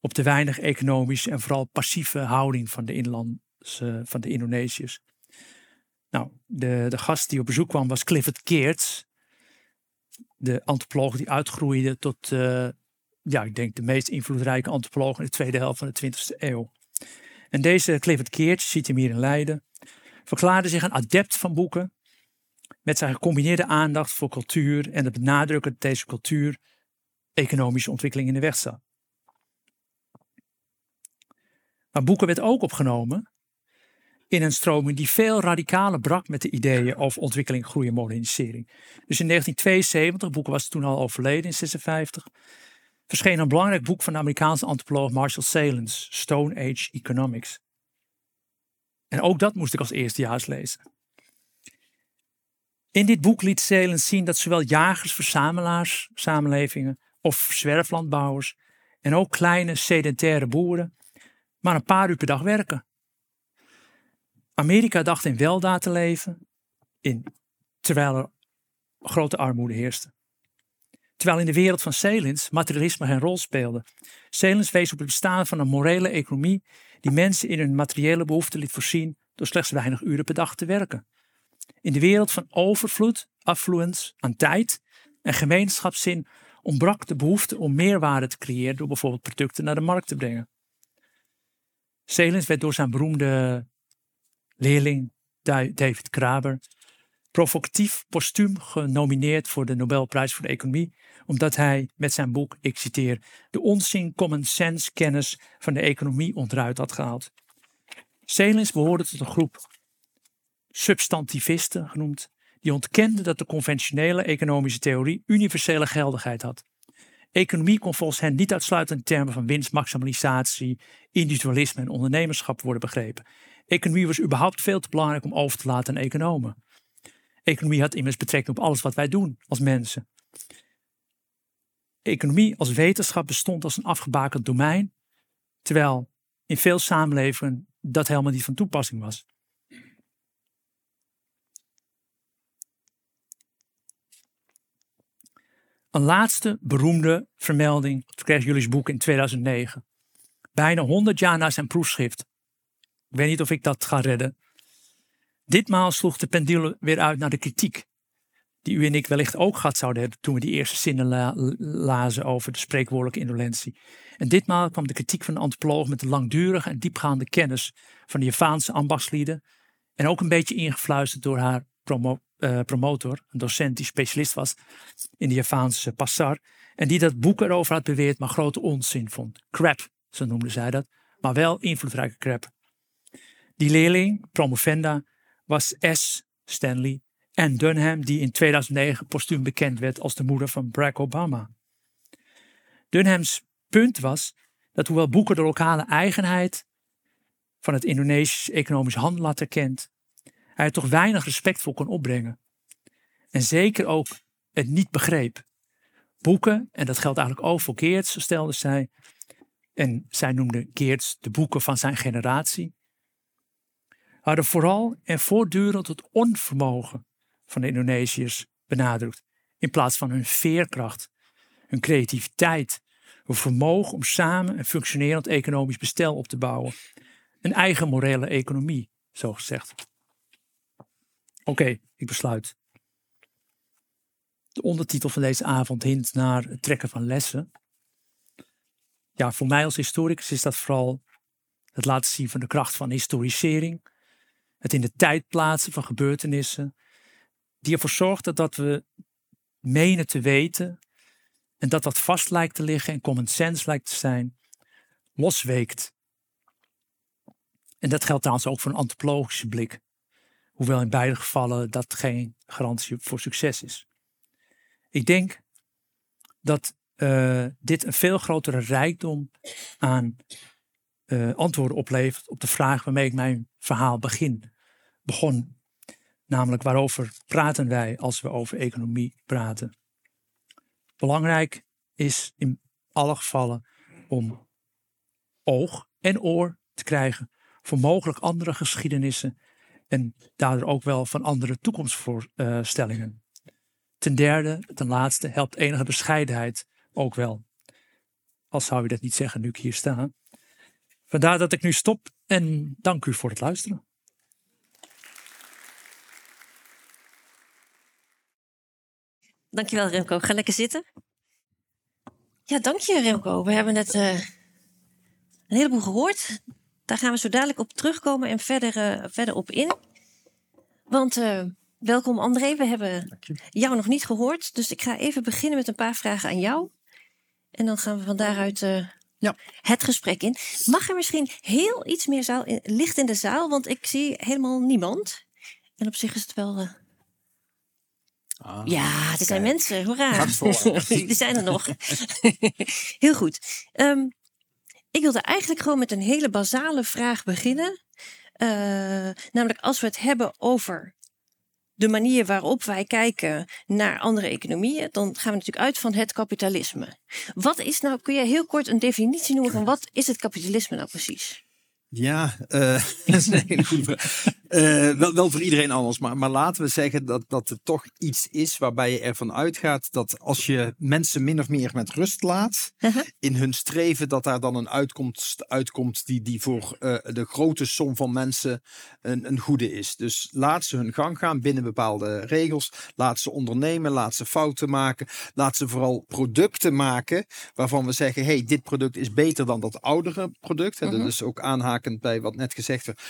op de weinig economische en vooral passieve houding van de inlandse, van de Indonesiërs. Nou, de, de gast die op bezoek kwam was Clifford Geertz, de antropoloog die uitgroeide tot, uh, ja, ik denk de meest invloedrijke antropoloog in de tweede helft van de 20e eeuw. En deze Clifford Geertz, ziet hem hier in Leiden, verklaarde zich een adept van boeken met zijn gecombineerde aandacht voor cultuur en het benadrukken dat deze cultuur economische ontwikkeling in de weg. Maar boeken werd ook opgenomen in een stroming die veel radicaler brak met de ideeën over ontwikkeling, groei en modernisering. Dus in 1972, boeken was toen al overleden in 1956, verscheen een belangrijk boek van de Amerikaanse antropoloog Marshall Salins, Stone Age Economics. En ook dat moest ik als eerstejaars lezen. In dit boek liet Salins zien dat zowel jagers, verzamelaars, samenlevingen of zwerflandbouwers en ook kleine sedentaire boeren maar een paar uur per dag werken. Amerika dacht in weldaad te leven, in, terwijl er grote armoede heerste. Terwijl in de wereld van Celins materialisme geen rol speelde. Celins wees op het bestaan van een morele economie die mensen in hun materiële behoeften liet voorzien door slechts weinig uren per dag te werken. In de wereld van overvloed, affluence aan tijd en gemeenschapszin ontbrak de behoefte om meerwaarde te creëren door bijvoorbeeld producten naar de markt te brengen. Celins werd door zijn beroemde leerling David Kraber provocatief postuum genomineerd voor de Nobelprijs voor de Economie, omdat hij met zijn boek, ik citeer, de onzin common sense kennis van de economie onderuit had gehaald. Celins behoorde tot een groep substantivisten genoemd, die ontkenden dat de conventionele economische theorie universele geldigheid had. Economie kon volgens hen niet uitsluitend in termen van winstmaximalisatie, individualisme en ondernemerschap worden begrepen. Economie was überhaupt veel te belangrijk om over te laten aan economen. Economie had immers betrekking op alles wat wij doen als mensen. Economie als wetenschap bestond als een afgebakend domein, terwijl in veel samenlevingen dat helemaal niet van toepassing was. Een laatste beroemde vermelding kreeg Julius Boek in 2009. Bijna 100 jaar na zijn proefschrift. Ik weet niet of ik dat ga redden. Ditmaal sloeg de pendule weer uit naar de kritiek. Die u en ik wellicht ook gehad zouden hebben toen we die eerste zinnen lazen over de spreekwoordelijke indolentie. En ditmaal kwam de kritiek van de antropoloog met de langdurige en diepgaande kennis van de Javaanse ambachtslieden. En ook een beetje ingefluisterd door haar promo uh, promotor, een docent die specialist was in de Javaanse passar. En die dat boek erover had beweerd, maar grote onzin vond. Crap, zo noemde zij dat. Maar wel invloedrijke crap. Die leerling, promovenda, was S. Stanley en Dunham, die in 2009 postuum bekend werd als de moeder van Barack Obama. Dunhams punt was dat hoewel Boeken de lokale eigenheid van het Indonesisch economisch handel had erkend, hij er toch weinig respect voor kon opbrengen. En zeker ook het niet begreep. Boeken, en dat geldt eigenlijk ook voor Geertz, stelde zij. En zij noemde Geertz de boeken van zijn generatie. Hadden vooral en voortdurend het onvermogen van de Indonesiërs benadrukt. In plaats van hun veerkracht, hun creativiteit, hun vermogen om samen een functionerend economisch bestel op te bouwen. Een eigen morele economie, zo gezegd. Oké, ik besluit. De ondertitel van deze avond hint naar het trekken van lessen. Ja, voor mij als historicus is dat vooral het laten zien van de kracht van historisering. Het in de tijd plaatsen van gebeurtenissen. die ervoor zorgt dat we menen te weten en dat wat vast lijkt te liggen en common sense lijkt te zijn, losweekt. En dat geldt trouwens ook voor een antropologische blik. Hoewel in beide gevallen dat geen garantie voor succes is. Ik denk dat uh, dit een veel grotere rijkdom aan uh, antwoorden oplevert op de vraag waarmee ik mijn verhaal begin, begon. Namelijk waarover praten wij als we over economie praten. Belangrijk is in alle gevallen om oog en oor te krijgen voor mogelijk andere geschiedenissen en daardoor ook wel van andere toekomstvoorstellingen. Ten derde, ten laatste, helpt enige bescheidenheid ook wel. Al zou je dat niet zeggen nu ik hier sta. Vandaar dat ik nu stop en dank u voor het luisteren. Dankjewel Remco. Ga lekker zitten. Ja, dank je Remco. We hebben net uh, een heleboel gehoord. Daar gaan we zo dadelijk op terugkomen en verder, uh, verder op in. Want uh, welkom André, we hebben jou nog niet gehoord. Dus ik ga even beginnen met een paar vragen aan jou. En dan gaan we van daaruit ja. het gesprek in. Mag er misschien heel iets meer zaal in, licht in de zaal? Want ik zie helemaal niemand. En op zich is het wel... Ah, ja, er zijn mensen. Hoera. er zijn er nog. heel goed. Um, ik wilde eigenlijk gewoon met een hele basale vraag beginnen. Uh, namelijk als we het hebben over de manier waarop wij kijken naar andere economieën, dan gaan we natuurlijk uit van het kapitalisme. Wat is nou, kun je heel kort een definitie noemen van wat is het kapitalisme nou precies? Ja, uh, dat is een hele goede vraag. Uh, wel, wel voor iedereen anders, maar, maar laten we zeggen dat, dat het toch iets is waarbij je ervan uitgaat dat als je mensen min of meer met rust laat uh -huh. in hun streven, dat daar dan een uitkomst uitkomt die, die voor uh, de grote som van mensen een, een goede is. Dus laat ze hun gang gaan binnen bepaalde regels. Laat ze ondernemen, laat ze fouten maken. Laat ze vooral producten maken waarvan we zeggen, hey, dit product is beter dan dat oudere product. -huh. Dat is ook aanhakend bij wat net gezegd werd.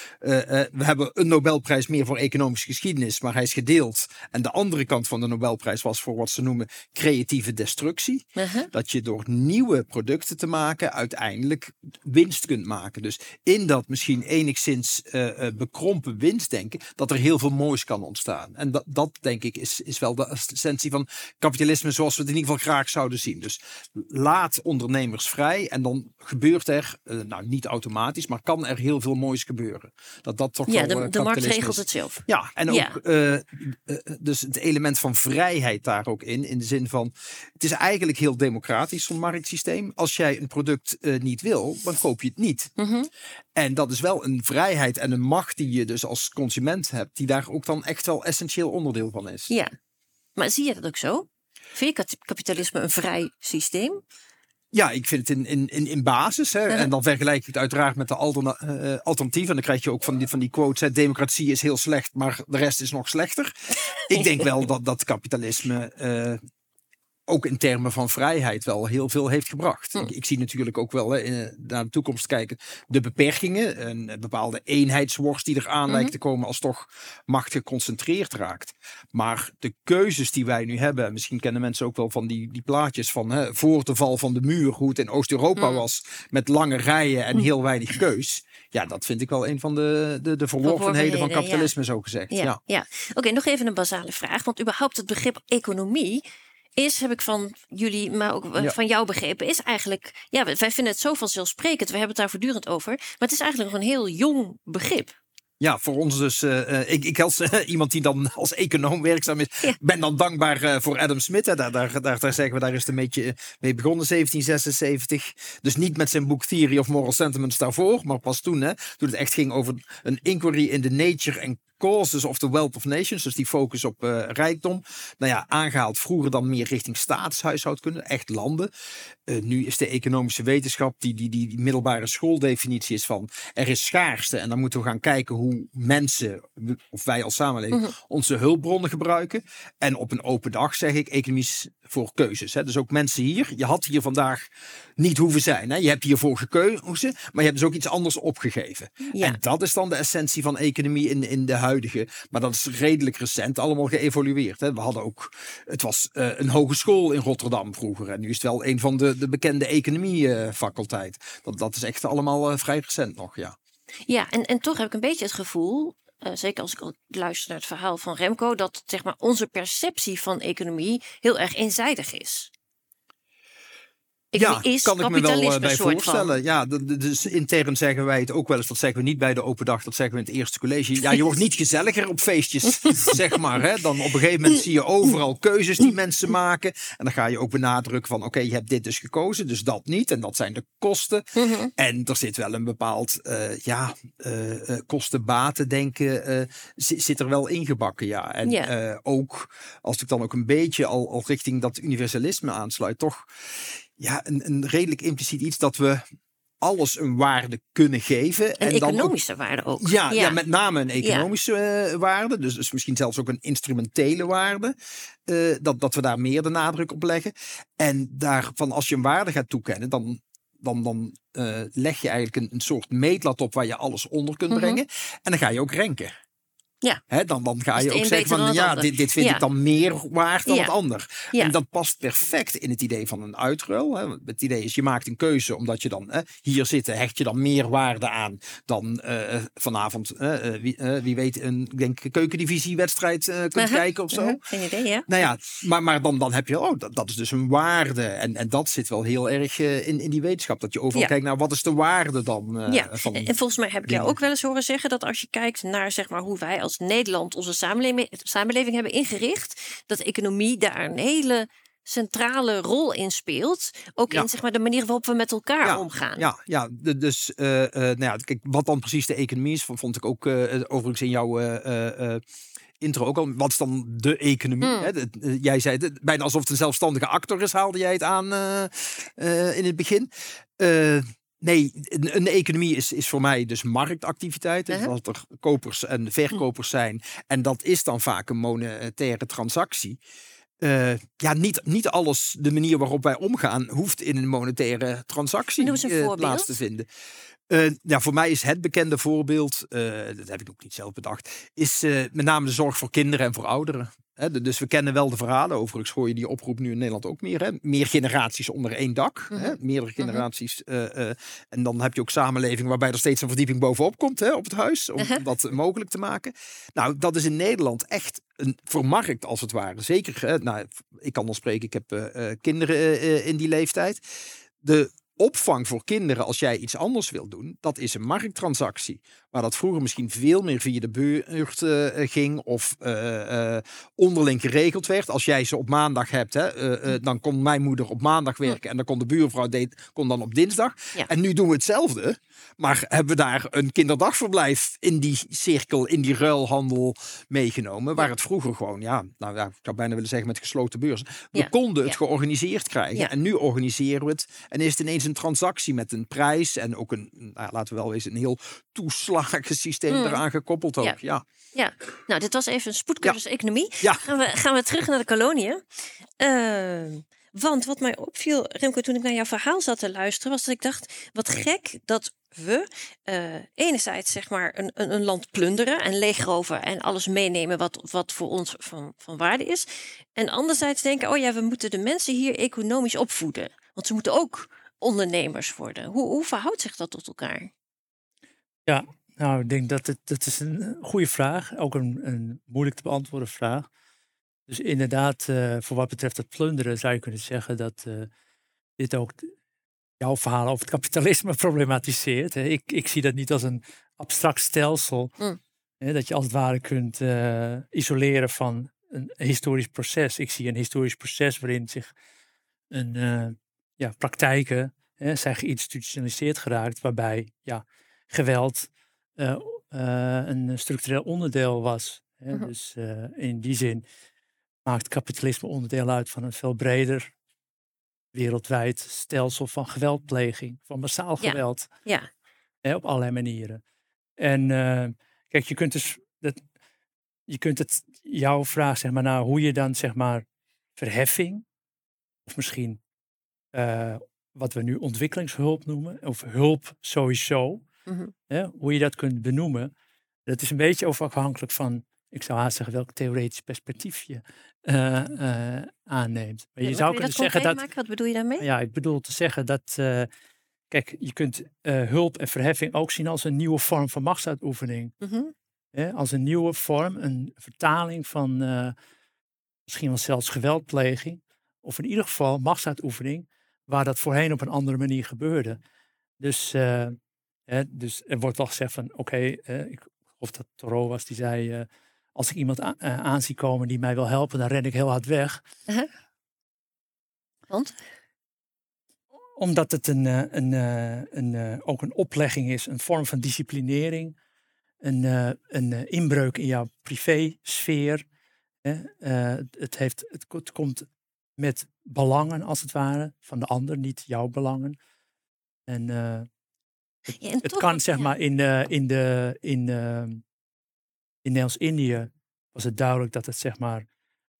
we hebben een Nobelprijs meer voor economische geschiedenis, maar hij is gedeeld. En de andere kant van de Nobelprijs was voor wat ze noemen creatieve destructie. Uh -huh. Dat je door nieuwe producten te maken uiteindelijk winst kunt maken. Dus in dat misschien enigszins uh, bekrompen winstdenken, dat er heel veel moois kan ontstaan. En dat, dat denk ik is, is wel de essentie van kapitalisme zoals we het in ieder geval graag zouden zien. Dus laat ondernemers vrij en dan gebeurt er, uh, nou niet automatisch, maar kan er heel veel moois gebeuren. Dat dat toch ja, wel, de, de markt regelt het zelf. Ja, en ook ja. Uh, uh, dus het element van vrijheid daar ook in. In de zin van, het is eigenlijk heel democratisch, zo'n marktsysteem. Als jij een product uh, niet wil, dan koop je het niet. Mm -hmm. En dat is wel een vrijheid en een macht die je dus als consument hebt, die daar ook dan echt wel essentieel onderdeel van is. Ja, maar zie je dat ook zo? Vind je kapitalisme een vrij systeem? Ja, ik vind het in, in, in, in basis. Hè, en dan vergelijk ik het uiteraard met de alterna uh, alternatief. En dan krijg je ook van die, van die quotes. Hè, democratie is heel slecht, maar de rest is nog slechter. ik denk wel dat, dat kapitalisme uh, ook in termen van vrijheid wel heel veel heeft gebracht. Hm. Ik, ik, zie natuurlijk ook wel hè, in, naar de toekomst kijken de beperkingen. Een bepaalde eenheidsworst die er aan lijkt mm -hmm. te komen als toch macht geconcentreerd raakt. Maar de keuzes die wij nu hebben, misschien kennen mensen ook wel van die, die plaatjes van hè, voor de val van de muur, hoe het in Oost-Europa mm. was, met lange rijen en heel weinig keus. Ja, dat vind ik wel een van de, de, de verworvenheden van kapitalisme, ja. zo gezegd. Ja, ja. ja. oké, okay, nog even een basale vraag. Want überhaupt het begrip economie is, heb ik van jullie, maar ook ja. van jou begrepen, is eigenlijk, ja, wij vinden het zo vanzelfsprekend. We hebben het daar voortdurend over. Maar het is eigenlijk nog een heel jong begrip. Ja, voor ons dus. Uh, ik, ik als uh, iemand die dan als econoom werkzaam is, ja. ben dan dankbaar uh, voor Adam Smith. Hè. Daar, daar, daar, daar zeggen we, daar is het een beetje mee begonnen, 1776. Dus niet met zijn boek Theory of Moral Sentiments daarvoor, maar pas toen, hè, toen het echt ging over een inquiry in the nature and causes of the wealth of nations. Dus die focus op uh, rijkdom. Nou ja, aangehaald vroeger dan meer richting staatshuishoudkunde, echt landen. Uh, nu is de economische wetenschap, die, die, die, die middelbare schooldefinitie is van er is schaarste. En dan moeten we gaan kijken hoe mensen, of wij als samenleving, -huh. onze hulpbronnen gebruiken. En op een open dag zeg ik, economie voor keuzes. Hè. Dus ook mensen hier, je had hier vandaag niet hoeven zijn. Hè. Je hebt hiervoor gekozen, maar je hebt dus ook iets anders opgegeven. Ja. En dat is dan de essentie van economie in, in de huidige. Maar dat is redelijk recent allemaal geëvolueerd. Hè. We hadden ook, het was eh, een hogeschool in Rotterdam vroeger. En nu is het wel een van de, de bekende economiefaculteit. dat, dat is echt allemaal eh, vrij recent nog, ja. Ja, en, en toch heb ik een beetje het gevoel, eh, zeker als ik luister naar het verhaal van Remco, dat zeg maar, onze perceptie van economie heel erg eenzijdig is. Ja, is kan ik me wel eh, bij voorstellen. Van. Ja, dus intern zeggen wij het ook wel eens. Dat zeggen we niet bij de open dag, dat zeggen we in het eerste college. Ja, je wordt niet gezelliger op feestjes, zeg maar. Hè. Dan op een gegeven moment zie je overal keuzes die mensen maken. En dan ga je ook benadrukken van, oké, je hebt dit dus gekozen, dus dat niet. En dat zijn de kosten. Mhm. En er zit wel een bepaald, eh, ja, eh, eh, kosten-baten denken, zit, zit er wel ingebakken, ja. En ook, als ik dan ook een beetje al, al richting dat universalisme aansluit, toch ja, een, een redelijk impliciet iets dat we alles een waarde kunnen geven. En, dan ook economische waarde ook. ja, ja. met name een economische eh, waarde. Dus, dus misschien zelfs ook een instrumentele waarde. eh, dat, dat we daar meer de nadruk op leggen. En daarvan, als je een waarde gaat toekennen, dan, dan, dan eh, leg je eigenlijk een, een soort meetlat op waar je alles onder kunt Mhm. brengen. En dan ga je ook renken. Ja. Dan, dan ga je ook zeggen van ja, dit, dit vind Ja. ik dan meer waard dan Ja. het ander. En dat past perfect in het idee van een uitruil. Hè. Het idee is, je maakt een keuze omdat je dan hè, hier zitten, hecht je dan meer waarde aan dan eh, vanavond, eh, eh, wie, eh, wie weet, een ik denk, keukendivisiewedstrijd eh kunt Uh-huh, kijken of zo. uh-huh, Geen idee, ja. Nou ja, maar, maar dan, dan heb je, oh, dat, dat is dus een waarde. En, en dat zit wel heel erg eh, in, in die wetenschap. Dat je overal kijkt naar wat is de waarde dan eh, ja, van. en en volgens mij heb ik jou ook wel eens horen zeggen dat als je kijkt naar zeg maar, hoe wij als Nederland onze samenleving, samenleving hebben ingericht, dat economie daar een hele centrale rol in speelt. Ook Ja. in zeg maar, de manier waarop we met elkaar Ja, omgaan. Ja, ja dus eh, eh, nou ja, kijk, wat dan precies de economie is, vond ik ook eh, overigens in jouw intro ook al. Wat is dan de economie? Hmm. Hè? Jij zei het, bijna alsof het een zelfstandige actor is, haalde jij het aan in het begin. Nee, een, een economie is, is voor mij dus marktactiviteiten. Uh-huh. Dat er kopers en verkopers zijn. En dat is dan vaak een monetaire transactie. Eh, ja, niet, niet alles, de manier waarop wij omgaan, hoeft in een monetaire transactie een eh, plaats te vinden. Eh, ja, voor mij is het bekende voorbeeld, dat heb ik ook niet zelf bedacht, is met name de zorg voor kinderen en voor ouderen. Dus we kennen wel de verhalen. Overigens gooi je die oproep nu in Nederland ook meer. Hè? Meer generaties onder één dak. hè? Mhm. Meerdere generaties. eh, eh, en dan heb je ook samenleving waarbij er steeds een verdieping bovenop komt hè, op het huis. Om, om dat mogelijk te maken. Nou, dat is in Nederland echt een vermarkt als het ware. Zeker, hè, nou, ik kan al spreken, ik heb eh, kinderen in die leeftijd. De opvang voor kinderen als jij iets anders wil doen, dat is een markttransactie. Waar dat vroeger misschien veel meer via de buurt eh, ging of eh, eh, onderling geregeld werd. Als jij ze op maandag hebt, hè, eh, eh, dan kon mijn moeder op maandag werken en dan kon de buurvrouw deed, kon dan op dinsdag. Ja. En nu doen we hetzelfde, maar hebben we daar een kinderdagverblijf in die cirkel, in die ruilhandel meegenomen. Waar het vroeger gewoon, ja, nou ja, ik zou bijna willen zeggen met gesloten beurs. We Ja. konden het Ja. georganiseerd krijgen. En nu organiseren we het. En is het ineens een transactie met een prijs. En ook een, nou, laten we wel wezen, een heel toeslagensysteem Mm. eraan gekoppeld ook. Ja. Ja. Ja, nou, dit was even een spoedcursus economie. Ja. Gaan, we, gaan we terug naar de koloniën. Ehm, want wat mij opviel, Remco, toen ik naar jouw verhaal zat te luisteren, was dat ik dacht: wat gek dat we eh, enerzijds zeg maar een, een, een land plunderen en leegroven en alles meenemen wat, wat voor ons van, van waarde is. En anderzijds denken: oh ja, we moeten de mensen hier economisch opvoeden. Want ze moeten ook ondernemers worden. Hoe, hoe verhoudt zich dat tot elkaar? Nou, ik denk dat het dat is een goede vraag. Ook een, een moeilijk te beantwoorden vraag. Dus inderdaad, eh, voor wat betreft het plunderen zou je kunnen zeggen dat eh, dit ook jouw verhaal over het kapitalisme problematiseert. hè. Ik, ik zie dat niet als een abstract stelsel. Mm. hè, dat je als het ware kunt eh, isoleren van een historisch proces. Ik zie een historisch proces waarin zich een, eh, ja, praktijken hè, zijn geïnstitutionaliseerd geraakt. Waarbij ja, geweld eh, eh, een structureel onderdeel was. Hè? Dus eh, in die zin maakt kapitalisme onderdeel uit van een veel breder wereldwijd stelsel van geweldpleging, van massaal geweld Ja, hè, op allerlei manieren. En kijk, je kunt dus dat, je kunt het jouw vraag zeg maar naar hoe je dan zeg maar verheffing Of misschien wat we nu ontwikkelingshulp noemen, of hulp sowieso. Mhm. Hè, hoe je dat kunt benoemen. Dat is een beetje afhankelijk van, ik zou haast zeggen, welk theoretisch perspectief je eh, aanneemt. Maar je zou kun kunnen zeggen dat. maken? Wat bedoel je daarmee? Ja, ik bedoel te zeggen dat. eh, kijk, je kunt hulp en verheffing ook zien als een nieuwe vorm van machtsuitoefening. Mhm. Hè, als een nieuwe vorm, een vertaling van misschien wel zelfs geweldpleging. Of in ieder geval machtsuitoefening, waar dat voorheen op een andere manier gebeurde. Dus, hè, dus er wordt wel gezegd van, oké, ik of dat Thoreau was, die zei, eh, als ik iemand eh, aan zie komen die mij wil helpen, dan ren ik heel hard weg. Want? Omdat het een, eh, een, een, ook een oplegging is, een vorm van disciplinering, een, een inbreuk in jouw privésfeer. Hè? Het, heeft, het, ko- het komt met belangen, als het ware, van de ander, niet jouw belangen. En, het, Ja, en het toch kan, zeg ja. maar, in, de, in, de, in, eh, in Nederlands-Indië was het duidelijk dat het, zeg maar,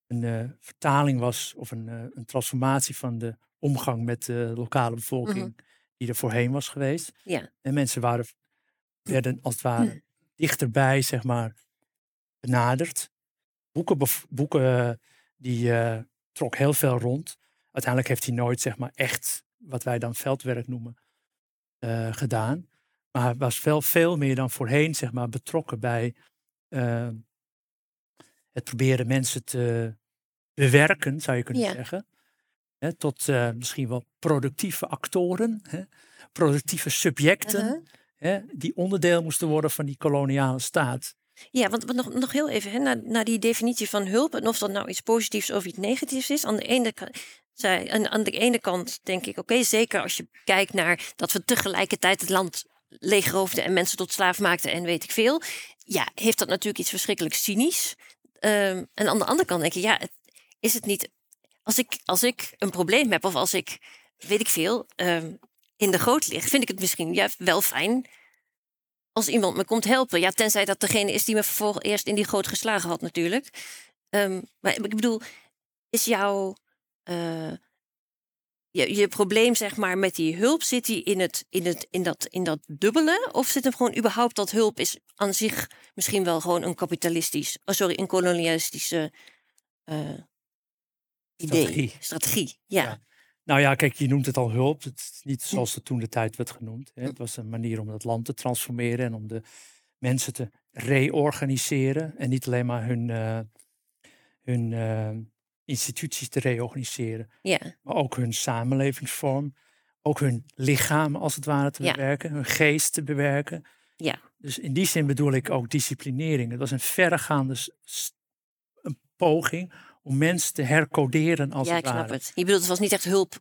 een eh, vertaling was of een, eh, een transformatie van de omgang met de lokale bevolking die er voorheen was geweest. Mhm. Ja. En mensen waren, werden als het ware dichterbij, zeg maar, benaderd. Boeken, boeken die trok heel veel rond. Uiteindelijk heeft hij nooit, zeg maar, echt wat wij dan veldwerk noemen, eh, gedaan. Maar was veel, veel meer dan voorheen, zeg maar, betrokken bij eh, het proberen mensen te bewerken, zou je kunnen Ja. zeggen. Hè, tot eh, misschien wel productieve actoren, hè, productieve subjecten, Uh-huh. hè, die onderdeel moesten worden van die koloniale staat. Ja, want, want nog, nog heel even hè, naar, naar die definitie van hulp. En of dat nou iets positiefs of iets negatiefs is. Aan de ene, ka- zij, aan, aan de ene kant denk ik, oké, zeker als je kijkt naar dat we tegelijkertijd het land leegroofden en mensen tot slaaf maakten en weet ik veel. Ja, heeft dat natuurlijk iets verschrikkelijk cynisch. Ehm, en aan de andere kant denk ik, ja, is het niet. Als ik, als ik een probleem heb of als ik, weet ik veel, ehm, in de goot lig, vind ik het misschien ja, wel fijn als iemand me komt helpen. Ja, tenzij dat degene is die me vervolgens eerst in die goot geslagen had natuurlijk. Ehm, maar ik bedoel, is jouw eh, je, je probleem zeg maar met die hulp zit die in het in het in dat in dat dubbele of zit hem gewoon überhaupt dat hulp is aan zich misschien wel gewoon een kapitalistisch, oh sorry, een kolonialistische eh, idee, Strategie. strategie. Ja. Ja. Nou ja, kijk, je noemt het al hulp. Het is niet zoals het toen de tijd werd genoemd. Hè. Het was een manier om het land te transformeren en om de mensen te reorganiseren. En niet alleen maar hun, eh, hun instituties te reorganiseren, ja. maar ook hun samenlevingsvorm. Ook hun lichaam als het ware te Ja. bewerken, hun geest te bewerken. Ja. Dus in die zin bedoel ik ook disciplinering. Het was een verregaande een poging om mensen te hercoderen als ja, het ik snap ware. het. Je bedoelt, het was niet echt hulp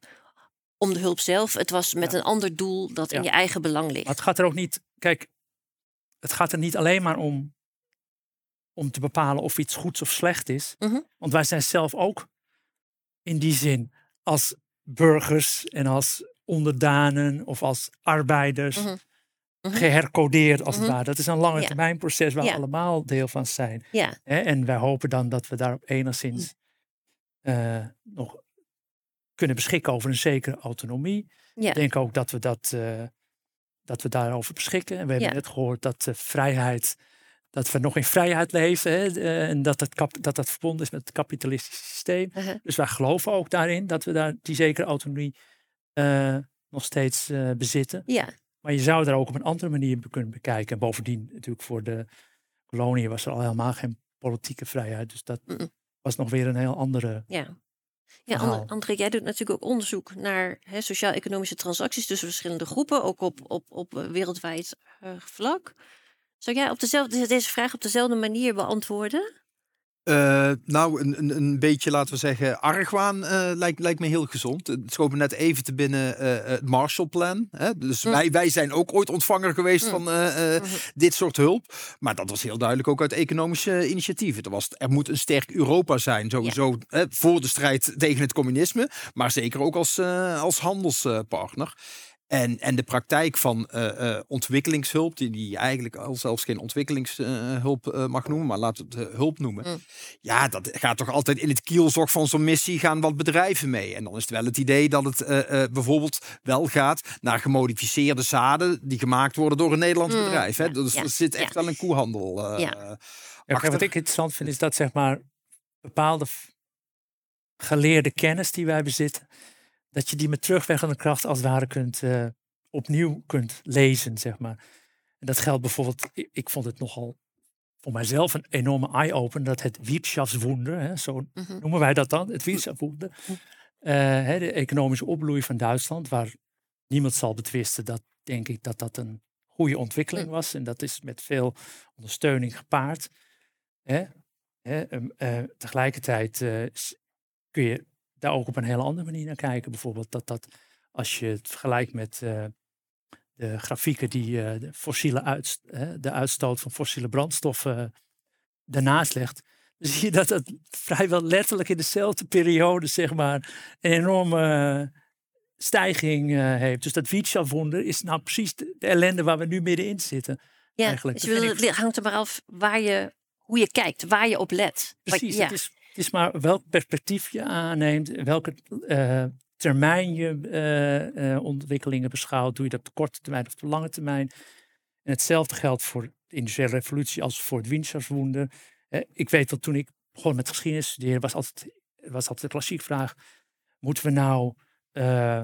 om de hulp zelf. Het was met Ja. een ander doel dat in Ja. je eigen belang ligt. Maar het gaat er ook niet, kijk, het gaat er niet alleen maar om om te bepalen of iets goeds of slecht is. Mhm. Want wij zijn zelf ook in die zin als burgers en als onderdanen of als arbeiders Mhm. Mhm. gehercodeerd als het ware. Dat is een lange termijn proces waar Ja. we allemaal deel van zijn. Ja? En wij hopen dan dat we daarop enigszins eh, nog kunnen beschikken over een zekere autonomie. ja. Ik denk ook dat we, dat, eh, dat we daarover beschikken. En we hebben net gehoord dat de vrijheid, dat we nog in vrijheid leven. Hè? eh, en dat dat, kap, dat dat verbonden is met het kapitalistische systeem. Uh-huh. Dus wij geloven ook daarin dat we daar die zekere autonomie eh, nog steeds eh, bezitten. ja. Maar je zou er ook op een andere manier kunnen bekijken. En bovendien, natuurlijk voor de koloniën was er al helemaal geen politieke vrijheid. Dus dat was nog weer een heel andere. Ja. Ja, verhaal. André, jij doet natuurlijk ook onderzoek naar sociaal-economische transacties tussen verschillende groepen, ook op, op, op wereldwijd vlak. Zou jij op dezelfde, deze vraag op dezelfde manier beantwoorden? Eh, nou, een, een, een beetje, laten we zeggen, argwaan eh, lijkt, lijkt me heel gezond. Het schoot me net even te binnen eh, het Marshallplan. Hè? Dus Mm. wij, wij zijn ook ooit ontvanger geweest Mm. van Mhm. dit soort hulp. Maar dat was heel duidelijk ook uit economische initiatieven. Er, was, er moet een sterk Europa zijn, sowieso voor de strijd tegen het communisme. Maar zeker ook als, als handelspartner. En, en de praktijk van eh, eh, ontwikkelingshulp, die, die je eigenlijk al zelfs geen ontwikkelingshulp eh, mag noemen, maar laten we het hulp noemen. Mm. Ja, dat gaat toch altijd in het kielzog van zo'n missie gaan wat bedrijven mee. En dan is het wel het idee dat het eh, eh, bijvoorbeeld wel gaat naar gemodificeerde zaden die gemaakt worden door een Nederlands Mm, bedrijf. Hè? Dus ja, er zit echt ja. wel een koehandel eh, Ja. Wat ik interessant vind is dat zeg maar bepaalde geleerde kennis die wij bezitten, dat je die met terugwerkende kracht als het ware kunt, eh, opnieuw kunt lezen, zeg maar. En dat geldt bijvoorbeeld, ik, ik vond het nogal voor mijzelf een enorme eye-opener, dat het Wirtschaftswunder, hè, zo Mhm. noemen wij dat dan, het Wirtschaftswunder, eh, hè, de economische opbloei van Duitsland, waar niemand zal betwisten dat, denk ik, dat dat een goede ontwikkeling was. En dat is met veel ondersteuning gepaard. Hè? Hè? em, eh, tegelijkertijd kun je daar ook op een hele andere manier naar kijken. Bijvoorbeeld dat dat, als je het vergelijkt met eh, de grafieken die eh, de, fossiele hè, de uitstoot van fossiele brandstoffen daarnaast legt, dan zie je dat het vrijwel letterlijk in dezelfde periode, zeg maar, een enorme stijging eh, heeft. Dus dat Wirtschaftswunder is nou precies de, de ellende waar we nu middenin zitten. Ja, eigenlijk. dus Dat wil, het hangt er maar af waar je, hoe je kijkt, waar je op let. Precies, ja. het, is, het is maar welk perspectief je aanneemt, welke eh, termijn je eh, eh, ontwikkelingen beschouwt. Doe je dat op de korte termijn of op de lange termijn? En hetzelfde geldt voor de industriële revolutie als voor het. Eh, ik weet dat toen ik begon met geschiedenis studeren, was altijd, was altijd de klassieke vraag: moeten we nou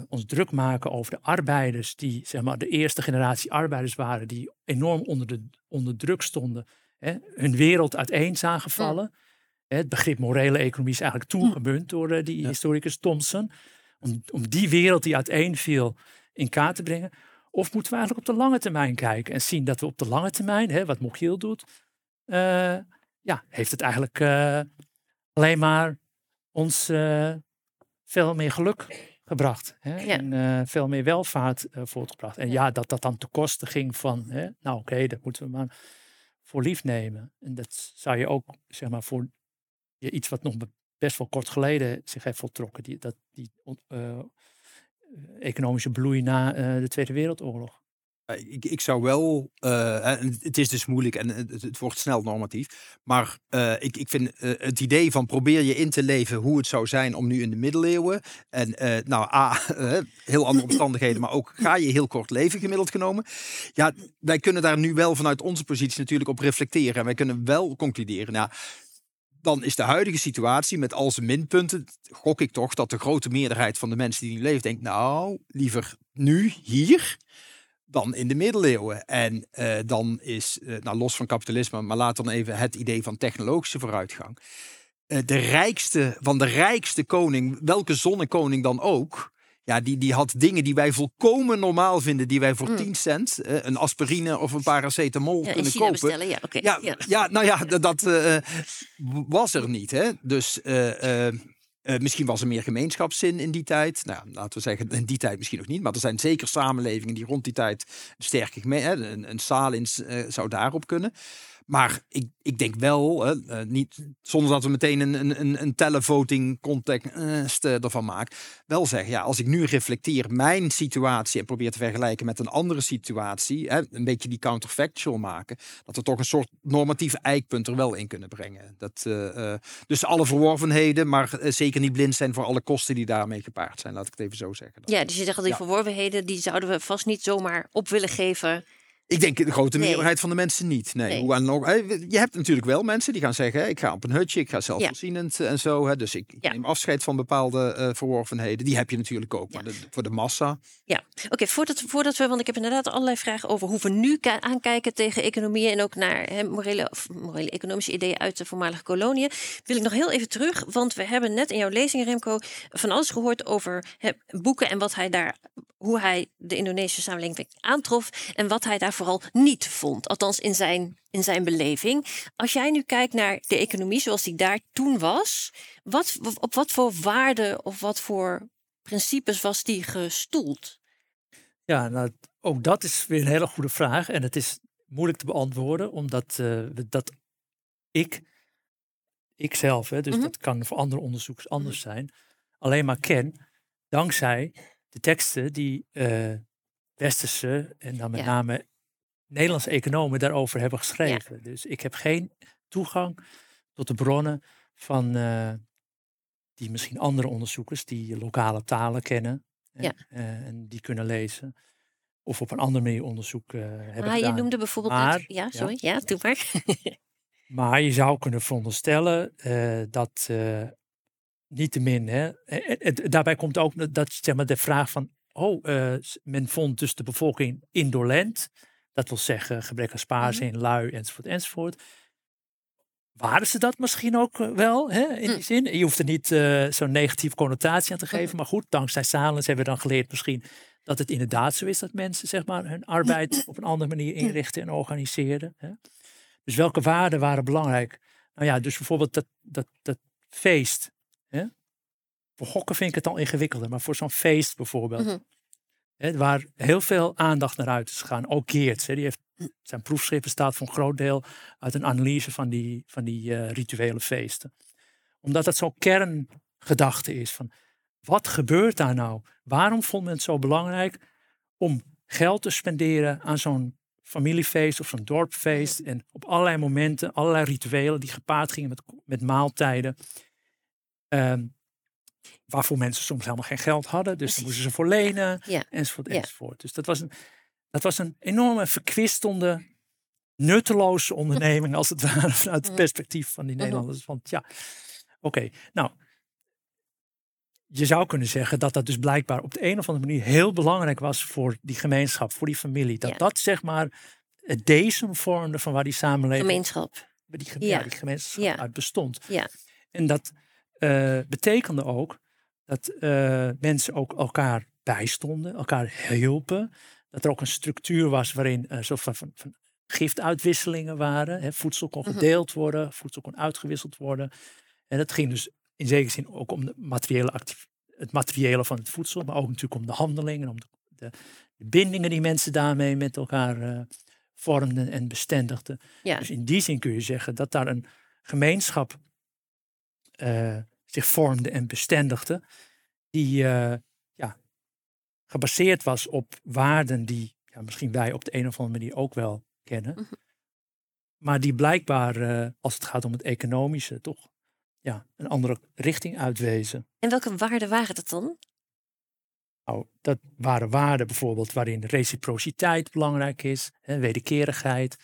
ons druk maken over de arbeiders die zeg maar de eerste generatie arbeiders waren, die enorm onder, de, onder druk stonden, hè, hun wereld uiteen zagen vallen? Hè, Het begrip morele economie is eigenlijk toegemunt door eh, die Ja. historicus Thompson. Om, om die wereld die uiteenviel in kaart te brengen. Of moeten we eigenlijk op de lange termijn kijken en zien dat we op de lange termijn, hè, wat Mochiel doet, eh, ja, heeft het eigenlijk eh, alleen maar ons veel meer geluk gebracht. Hè? Ja. En veel meer welvaart voortgebracht. En ja, dat dat dan ten koste ging van, hè, nou oké, dat moeten we maar voor lief nemen. En dat zou je ook, zeg maar, voor iets wat nog be- best wel kort geleden zich heeft voltrokken. Die, dat, die on- eh, economische bloei na eh, de Tweede Wereldoorlog. Ik, ik zou wel, eh, en het- is dus moeilijk en het, wordt snel normatief. Maar eh, ik, ik vind eh, het idee van probeer je in te leven hoe het zou zijn om nu in de middeleeuwen. En eh, nou, A, eh, heel andere omstandigheden, maar ook ga je heel kort leven gemiddeld genomen. Ja, wij kunnen daar nu wel vanuit onze positie natuurlijk op reflecteren. En wij kunnen wel concluderen, nou, dan is de huidige situatie met al zijn minpunten, gok ik toch dat de grote meerderheid van de mensen die nu leeft denkt, nou, liever nu, hier, dan in de middeleeuwen. En eh, dan is, eh, nou los van kapitalisme, maar laat dan even het idee van technologische vooruitgang. Eh, de rijkste van de rijkste koning, welke zonnekoning dan ook. Ja, die, die had dingen die wij volkomen normaal vinden, die wij voor Mm. 10 cent, eh, een aspirine of een paracetamol Ja, kunnen kopen. bestellen, ja. Ja, ja. ja. nou ja, dat, eh, was er niet. Hè? Dus eh, misschien was er meer gemeenschapszin in die tijd. Nou, laten we zeggen, in die tijd misschien nog niet. Maar er zijn zeker samenlevingen die rond die tijd sterke gemeen... Hè, een, een Salins zou daarop kunnen. Maar ik, ik denk wel, hè, eh, niet, zonder dat we meteen een, een, een, televoting context eh, ervan maken, wel zeggen, ja, als ik nu reflecteer mijn situatie en probeer te vergelijken met een andere situatie, hè, een beetje die counterfactual maken, dat we toch een soort normatief eikpunt er wel in kunnen brengen. Dat, eh, dus alle verworvenheden, maar zeker niet blind zijn voor alle kosten die daarmee gepaard zijn, laat ik het even zo zeggen. Ja, dus je zegt al die Ja. verworvenheden, die zouden we vast niet zomaar op willen geven. Ik denk de grote Nee. meerderheid van de mensen niet. Nee. Nee. Hoe ook. Eh, Je hebt natuurlijk wel mensen die gaan zeggen: ik ga op een hutje, ik ga zelfvoorzienend eh, en zo. Hè, dus ik, ik Ja. neem afscheid van bepaalde eh, verworvenheden. Die heb je natuurlijk ook. Maar de- voor de massa. Ja, oké, voordat, voordat we, want ik heb inderdaad allerlei vragen over hoe we nu aankijken tegen economie en ook naar hè, morele, of morele economische ideeën uit de voormalige koloniën, wil ik nog heel even terug, want we hebben net in jouw lezing, Remco, van alles gehoord over hè, boeken en wat hij daar, hoe hij de Indonesische samenleving aantrof en wat hij daar vooral niet vond, althans in zijn, in zijn beleving. Als jij nu kijkt naar de economie zoals die daar toen was, wat, op wat voor waarden of wat voor principes was die gestoeld? Ja, nou, ook dat is weer een hele goede vraag. En het is moeilijk te beantwoorden, omdat eh, dat ik, ikzelf, hè, dus Mhm. dat kan voor andere onderzoekers anders zijn, alleen maar ken dankzij de teksten die eh, westerse en dan met Ja. name Nederlandse economen daarover hebben geschreven. Dus ik heb geen toegang tot de bronnen van eh, die misschien andere onderzoekers die lokale talen kennen hè, Ja. eh, en die kunnen lezen. Of op een andere manier onderzoek eh, hebben Ah, je noemde bijvoorbeeld Maar- net- ja, ja. sorry. Ja, doe maar. Maar je zou kunnen veronderstellen dat eh niettemin, hè, eh, eh, eh, daarbij komt ook dat, zeg maar, de vraag van, oh, men vond dus de bevolking indolent, dat wil zeggen gebrek aan spaarzin, lui, enzovoort, enzovoort. Waren ze dat misschien ook eh, wel, hè, in die Hm. zin? Je hoeft er niet eh, zo'n negatieve connotatie aan te geven, Mhm. maar goed, dankzij Salens hebben we dan geleerd misschien dat het inderdaad zo is dat mensen zeg maar, hun arbeid op een andere manier inrichten en organiseren. Hè? Dus welke waarden waren belangrijk? Nou ja, dus bijvoorbeeld dat, dat, dat feest. Hè? Voor gokken vind ik het al ingewikkelder, maar voor zo'n feest bijvoorbeeld. Mhm. Hè, waar heel veel aandacht naar uit is gegaan. Ook Geerts, hè, die heeft, zijn proefschrift bestaat voor een groot deel uit een analyse van die, van die eh, rituele feesten. Omdat dat zo'n kerngedachte is van, wat gebeurt daar nou? Waarom vond men het zo belangrijk om geld te spenderen aan zo'n familiefeest of zo'n dorpfeest. En op allerlei momenten, allerlei rituelen die gepaard gingen met, met maaltijden. ehm, waarvoor mensen soms helemaal geen geld hadden. Dus dan Precies. moesten ze voor lenen, Ja. enzovoort, enzovoort. Dus dat was een, dat was een enorme verkwistende, nutteloze onderneming, als het ware, vanuit het Mhm. perspectief van die Mhm. Nederlanders. Want ja, oké, nou, je zou kunnen zeggen dat dat dus blijkbaar op de een of andere manier heel belangrijk was voor die gemeenschap, voor die familie. Dat Ja. dat zeg maar het decem vormde van waar die samenleving, Gemeenschap. die, Ja. ja, die gemeenschap uit bestond. Ja. En dat eh, betekende ook dat eh, mensen ook elkaar bijstonden, elkaar hielpen. Dat er ook een structuur was waarin eh zo van, van, van giftuitwisselingen waren. Hè. Voedsel kon Mhm. gedeeld worden, voedsel kon uitgewisseld worden. En dat ging dus in zekere zin ook om de materiële het materiële van het voedsel, maar ook natuurlijk om de handelingen, om de, de, de bindingen die mensen daarmee met elkaar vormden en bestendigden. Ja. Dus in die zin kun je zeggen dat daar een gemeenschap eh, zich vormde en bestendigde, die eh, ja, gebaseerd was op waarden die ja, misschien wij op de een of andere manier ook wel kennen. Mhm. Maar die blijkbaar, eh, als het gaat om het economische, toch ja, een andere richting uitwezen. En welke waarden waren dat dan? Nou, dat waren waarden bijvoorbeeld waarin reciprociteit belangrijk is, hè, wederkerigheid,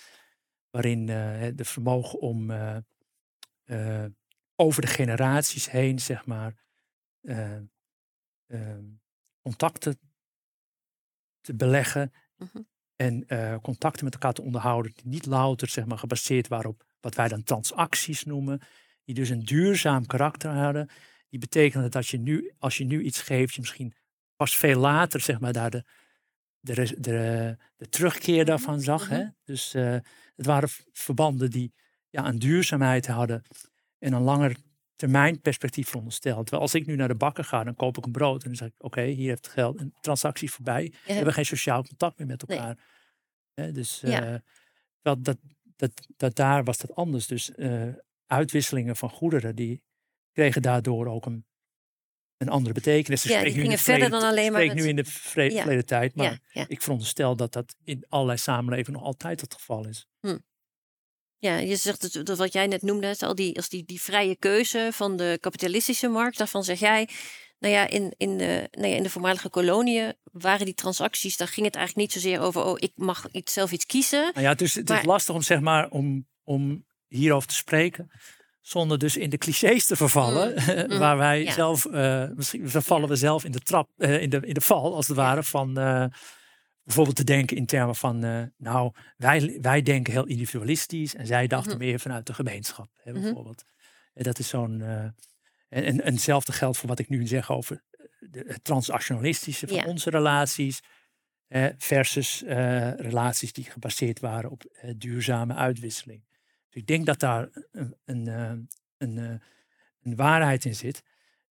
waarin eh, de vermogen om over de generaties heen, zeg maar, eh, ehm, contacten te beleggen Mhm. en eh, contacten met elkaar te onderhouden die niet louter zeg maar, gebaseerd waren op wat wij dan transacties noemen, die dus een duurzaam karakter hadden. Die betekenen dat je nu, als je nu iets geeft, je misschien pas veel later zeg maar, daar de, de, de, de terugkeer daarvan zag. Hè? Dus eh, het waren verbanden die ja, een duurzaamheid hadden en een langer termijn perspectief verondersteld. Terwijl als ik nu naar de bakker ga, dan koop ik een brood en dan zeg ik, oké, hier heeft het geld, een transactie voorbij. We Ja. hebben geen sociaal contact meer met Nee. elkaar. Dus Ja. eh, dat, dat, dat daar was dat anders. Dus eh, uitwisselingen van goederen, die kregen daardoor ook een, een andere betekenis. Dus Ja, ik die in gingen de verder dan alleen maar Ik het- nu in de Ja. verleden tijd, maar Ja, ja. ik veronderstel dat dat in allerlei samenlevingen nog altijd het geval is. Ja, je zegt dat, dat wat jij net noemde, het, al die, als die, die vrije keuze van de kapitalistische markt, daarvan zeg jij, nou ja, in, in, de, nou ja, in de voormalige koloniën waren die transacties, daar ging het eigenlijk niet zozeer over, oh, ik mag iets, zelf iets kiezen. Nou ja, dus het Maar- is lastig om, zeg maar, om, om hierover te spreken. Zonder dus in de clichés te vervallen. waar wij Mm. ja. zelf, eh, misschien vervallen we zelf in de trap, eh, in, de, in de val, als het ware, van eh, bijvoorbeeld te denken in termen van, eh, nou, wij, wij denken heel individualistisch en zij dachten Mhm. meer vanuit de gemeenschap, hè, Mhm. bijvoorbeeld. En dat is zo'n. eh, en, en, en hetzelfde geldt voor wat ik nu zeg over de, het transactionalistische van Ja. onze relaties. eh, versus eh, relaties die gebaseerd waren op eh, duurzame uitwisseling. Dus ik denk dat daar een, een, eh, een, eh, een waarheid in zit.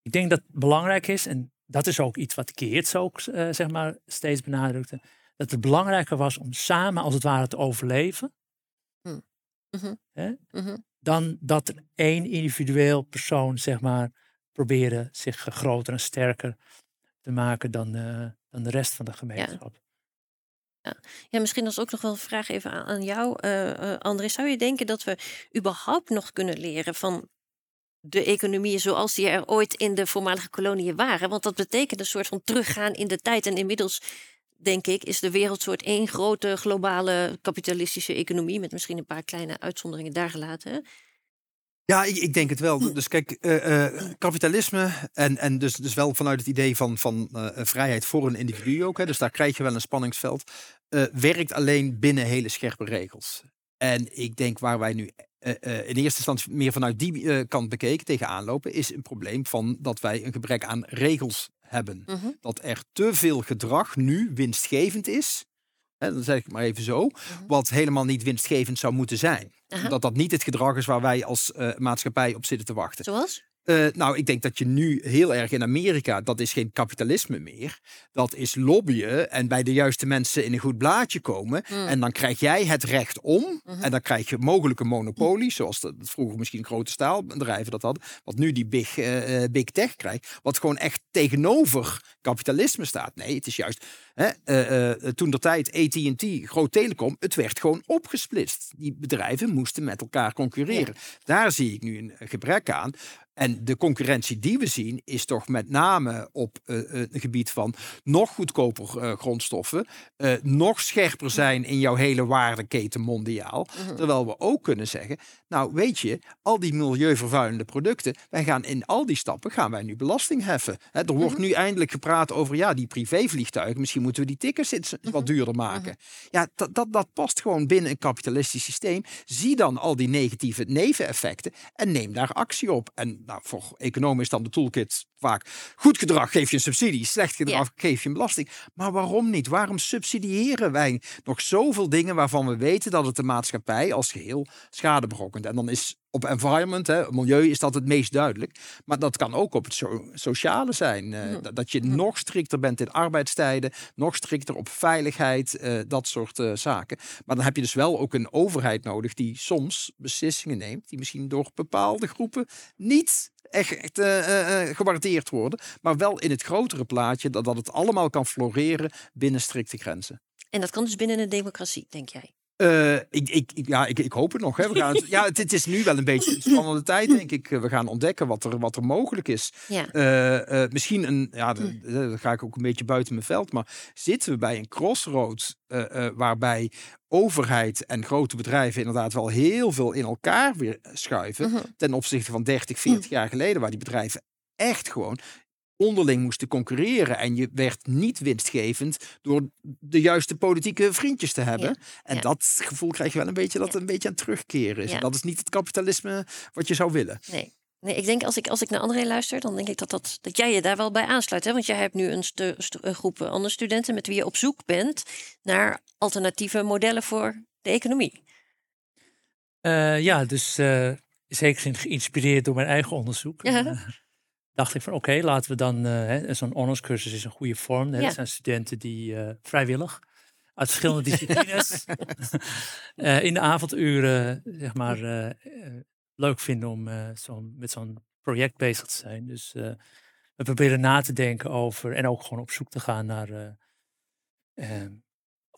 Ik denk dat het belangrijk is, en dat is ook iets wat Geerts ook eh, zeg maar, steeds benadrukte, dat het belangrijker was om samen als het ware te overleven, Mhm. hè, Mhm. dan dat er één individueel persoon zeg maar, probeerde zich groter en sterker te maken dan, eh, dan de rest van de gemeenschap. Ja, misschien als ook nog wel een vraag even aan, aan jou, eh, André. Zou je denken dat we überhaupt nog kunnen leren van de economieën zoals die er ooit in de voormalige koloniën waren? Want dat betekent een soort van teruggaan in de tijd. En inmiddels, denk ik, is de wereld soort één grote globale kapitalistische economie. Met misschien een paar kleine uitzonderingen daar gelaten. Ja, ik, ik denk het wel. Dus kijk, eh, eh, kapitalisme en, en dus, dus wel vanuit het idee van, van eh, vrijheid voor een individu ook. Hè, dus daar krijg je wel een spanningsveld. werkt alleen binnen hele scherpe regels. En ik denk waar wij nu in eerste instantie meer vanuit die kant bekeken tegenaan lopen, is een probleem van dat wij een gebrek aan regels hebben. Mhm. Dat er te veel gedrag nu winstgevend is. Hè, dan zeg ik maar even zo. Wat helemaal niet winstgevend zou moeten zijn. Dat dat niet het gedrag is waar wij als eh, maatschappij op zitten te wachten. Zoals? Eh, nou, ik denk dat je nu heel erg in Amerika, dat is geen kapitalisme meer. Dat is lobbyen en bij de juiste mensen in een goed blaadje komen. Mm. En dan krijg jij het recht om. Mhm. En dan krijg je mogelijke monopolies, zoals dat vroeger misschien grote staalbedrijven dat hadden. Wat nu die big, eh, eh, big tech krijgt. Wat gewoon echt tegenover kapitalisme staat. Nee, het is juist. Hè, toen de tijd AT&T, Groot Telecom, het werd gewoon opgesplitst. Die bedrijven moesten met elkaar concurreren. Daar zie ik nu een gebrek aan. En de concurrentie die we zien is toch met name op eh, eh, het gebied van nog goedkoper eh, grondstoffen, nog scherper zijn in jouw hele waardeketen mondiaal. Mhm. Terwijl we ook kunnen zeggen, nou weet je, al die milieuvervuilende producten, wij gaan in al die stappen gaan wij nu belasting heffen. Hè, er wordt nu eindelijk gepraat over ja, die privévliegtuigen, misschien moeten we die tickets iets wat duurder maken. Ja, dat, dat, dat past gewoon binnen een kapitalistisch systeem. Zie dan al die negatieve neveneffecten en neem daar actie op. En nou, voor economen is dan de toolkit vaak goed gedrag geef je een subsidie, slecht gedrag geef je een belasting. Maar waarom niet? Waarom subsidiëren wij nog zoveel dingen waarvan we weten dat het de maatschappij als geheel schade berokkent? En dan is op environment, hè, milieu, is dat het meest duidelijk. Maar dat kan ook op het so- sociale zijn. eh, dat- Dat je nog strikter bent in arbeidstijden, nog strikter op veiligheid, eh, dat soort eh, zaken. Maar dan heb je dus wel ook een overheid nodig die soms beslissingen neemt, die misschien door bepaalde groepen niet echt eh, eh, eh, gewaardeerd worden, maar wel in het grotere plaatje dat, dat het allemaal kan floreren binnen strikte grenzen. En dat kan dus binnen een democratie, denk jij? Eh, ik, ik, ja, ik, ik hoop het nog. Hè. We gaan het, ja, het, het is nu wel een beetje een spannende tijd, denk ik. We gaan ontdekken wat er, wat er mogelijk is. Ja. Eh, eh, misschien een, ja, de- dan ga ik ook een beetje buiten mijn veld, maar zitten we bij een crossroad waarbij overheid en grote bedrijven inderdaad wel heel veel in elkaar weer schuiven Mhm. ten opzichte van 30, 40 jaar geleden, waar die bedrijven echt gewoon onderling moesten concurreren en je werd niet winstgevend door de juiste politieke vriendjes te hebben. Ja, En ja. dat gevoel krijg je wel een beetje dat Ja. een beetje aan het terugkeren is. Ja. En dat is niet het kapitalisme wat je zou willen. Nee. Nee, ik denk als ik, als ik naar André luister, dan denk ik dat, dat, dat jij je daar wel bij aansluit. Hè? Want jij hebt nu een, stu- stu- een groep eh, andere studenten met wie je op zoek bent naar alternatieve modellen voor de economie. Eh, ja, dus eh zeker geïnspireerd door mijn eigen onderzoek. Ja. Dacht ik van oké, laten we dan, eh, zo'n honorscursus is een goede vorm. Hè? Ja. Dat zijn studenten die eh, vrijwillig uit verschillende disciplines eh, in de avonduren zeg maar leuk vinden om zo'n met zo'n project bezig te zijn. Dus we proberen na te denken over en ook gewoon op zoek te gaan naar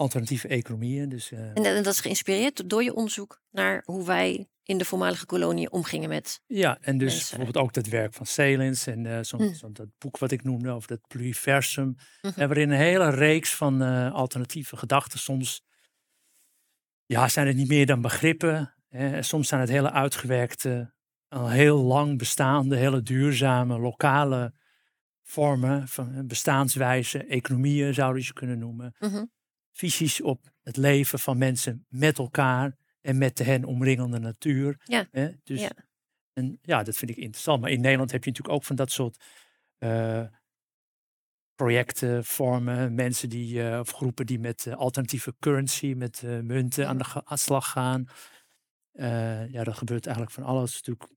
alternatieve economieën. Dus, eh, En, dat- en dat is geïnspireerd door je onderzoek naar hoe wij in de voormalige koloniën omgingen met. Ja, en dus mensen. bijvoorbeeld ook dat werk van Salins en eh zo'n Hm. zo'n- dat boek wat ik noemde over dat pluriversum. Mhm. En waarin een hele reeks van eh, alternatieve gedachten soms, ja, zijn het niet meer dan begrippen. Hè. Soms zijn het hele uitgewerkte, al heel lang bestaande, hele duurzame, lokale vormen van eh, bestaanswijze, economieën zouden je ze kunnen noemen. Mhm. Visies op het leven van mensen met elkaar en met de hen omringende natuur. Ja, Hè? Dus ja. en ja, dat vind ik interessant. Maar in Nederland heb je natuurlijk ook van dat soort eh, projecten, vormen, mensen die, eh, of groepen die met eh, alternatieve currency, met munten aan de aan slag gaan. Ja, dat gebeurt eigenlijk van alles. Natuurlijk,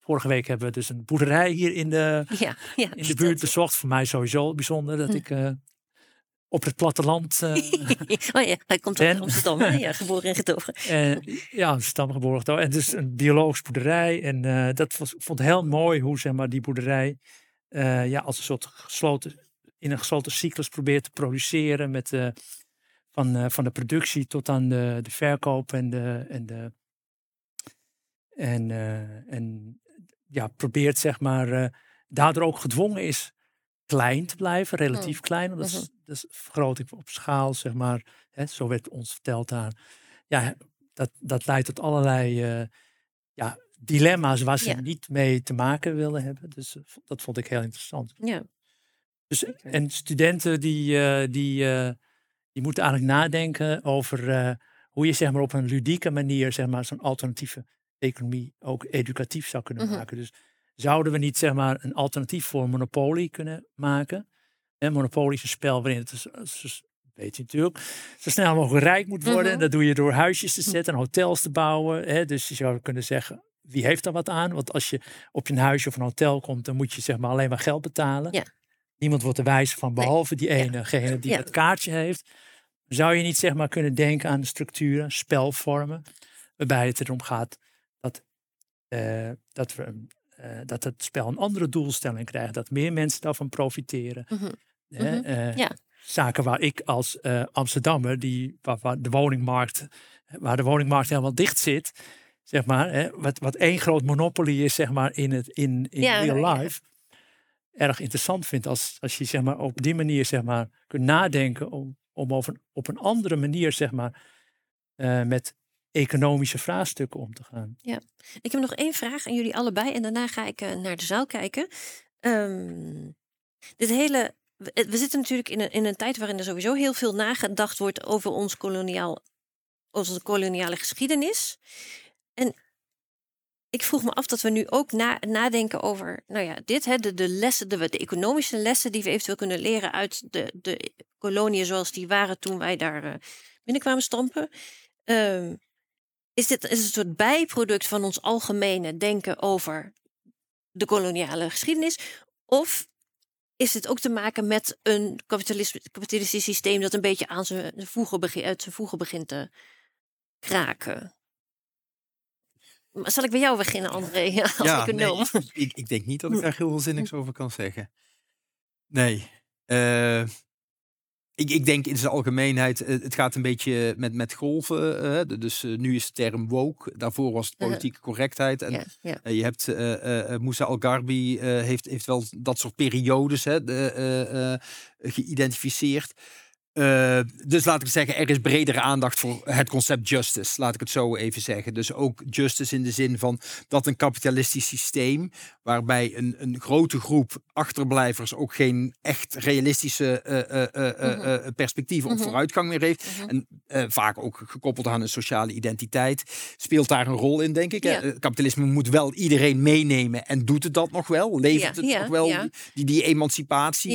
vorige week hebben we dus een boerderij hier in de, Ja, ja. in de buurt bezocht. Voor mij sowieso bijzonder dat Hm. ik op het platteland eh, oh ja, hij komt uit. Amsterdam. hè? Ja, geboren en getogen. En, ja, stamgeboren. toch. En dus een biologisch boerderij. En eh, dat was, ik vond heel mooi hoe zeg maar, die boerderij eh, ja, als een soort gesloten, in een gesloten cyclus probeert te produceren met eh, van, eh, van de productie tot aan de, de verkoop en de. En, de, en, eh, en ja, probeert zeg maar. eh, daardoor ook gedwongen is klein te blijven, relatief klein. want Dat is vergroting op schaal, zeg maar. Hè, zo werd ons verteld daar. Ja, dat, dat leidt tot allerlei eh, ja, dilemma's waar ze Ja. niet mee te maken wilden hebben. Dus eh, dat vond ik heel interessant. Ja. Dus, en studenten die, eh, die, eh, die moeten eigenlijk nadenken over eh, hoe je zeg maar, op een ludieke manier zeg maar, zo'n alternatieve economie ook educatief zou kunnen Mhm. maken. Dus zouden we niet zeg maar, een alternatief voor Monopoly kunnen maken? En een spel waarin het, is, is- weet je natuurlijk, zo snel mogelijk rijk moet worden. Mhm. Dat doe je door huisjes te zetten en hotels te bouwen. Hè? Dus je zou kunnen zeggen, wie heeft daar wat aan? Want als je op je huisje of een hotel komt, dan moet je zeg maar alleen maar geld betalen. Ja. Niemand wordt er wijs van, behalve die Ja. enegene die Ja. het kaartje heeft. Zou je niet zeg maar kunnen denken aan de structuren, spelvormen, waarbij het erom gaat dat, eh, dat, we, een- eh, dat het spel een andere doelstelling krijgt, dat meer mensen daarvan profiteren. Mhm. Hè, Mhm. eh, Ja. Zaken waar ik als eh, Amsterdammer, die, waar, waar de woningmarkt, waar de woningmarkt helemaal dicht zit, zeg maar, hè, wat, wat één groot monopoly is, zeg maar, in, het, in, in Ja, real ja. life, erg interessant vind als, als je zeg maar, op die manier zeg maar, kunt nadenken om, om over, op een andere manier zeg maar, met economische vraagstukken om te gaan. Ik heb nog één vraag aan jullie allebei en daarna ga ik eh, naar de zaal kijken. Ehm, dit hele, we, eh, we zitten natuurlijk in een, in een tijd waarin er sowieso heel veel nagedacht wordt over ons koloniaal, onze koloniale geschiedenis. En ik vroeg me af dat we nu ook na, nadenken over, nou ja, dit, hè, de, de lessen, de, de economische lessen die we eventueel kunnen leren uit de, de koloniën zoals die waren toen wij daar eh, binnenkwamen stampen. Ehm, is dit is een soort bijproduct van ons algemene denken over de koloniale geschiedenis? Of is het ook te maken met een kapitalistisch systeem dat een beetje aan zijn voegen, begint, uit zijn voegen begint te kraken? Maar Zal ik bij jou beginnen, André, als Ja, econoom? nee, ik, ik denk niet dat ik daar heel veel zinnigs over kan zeggen. Nee. eh, ik, ik denk in zijn algemeenheid, eh, het gaat een beetje met, met golven. eh, dus eh, nu is de term woke, daarvoor was het politieke correctheid. En Ja, ja. je hebt Moussa Al-Gharbi, eh, heeft, heeft wel dat soort periodes hè, de, geïdentificeerd. Eh, dus laat ik zeggen, er is bredere aandacht voor het concept justice, laat ik het zo even zeggen. Dus ook justice in de zin van dat een kapitalistisch systeem, waarbij een, een grote groep achterblijvers ook geen echt realistische eh, eh, Mhm. perspectieven op Mhm. vooruitgang meer heeft. Mhm. En vaak ook gekoppeld aan een sociale identiteit. Speelt daar een rol in, denk ik. Ja. Kapitalisme moet wel iedereen meenemen en doet het dat nog wel? Levert Ja, het ja, nog wel die, die emancipatie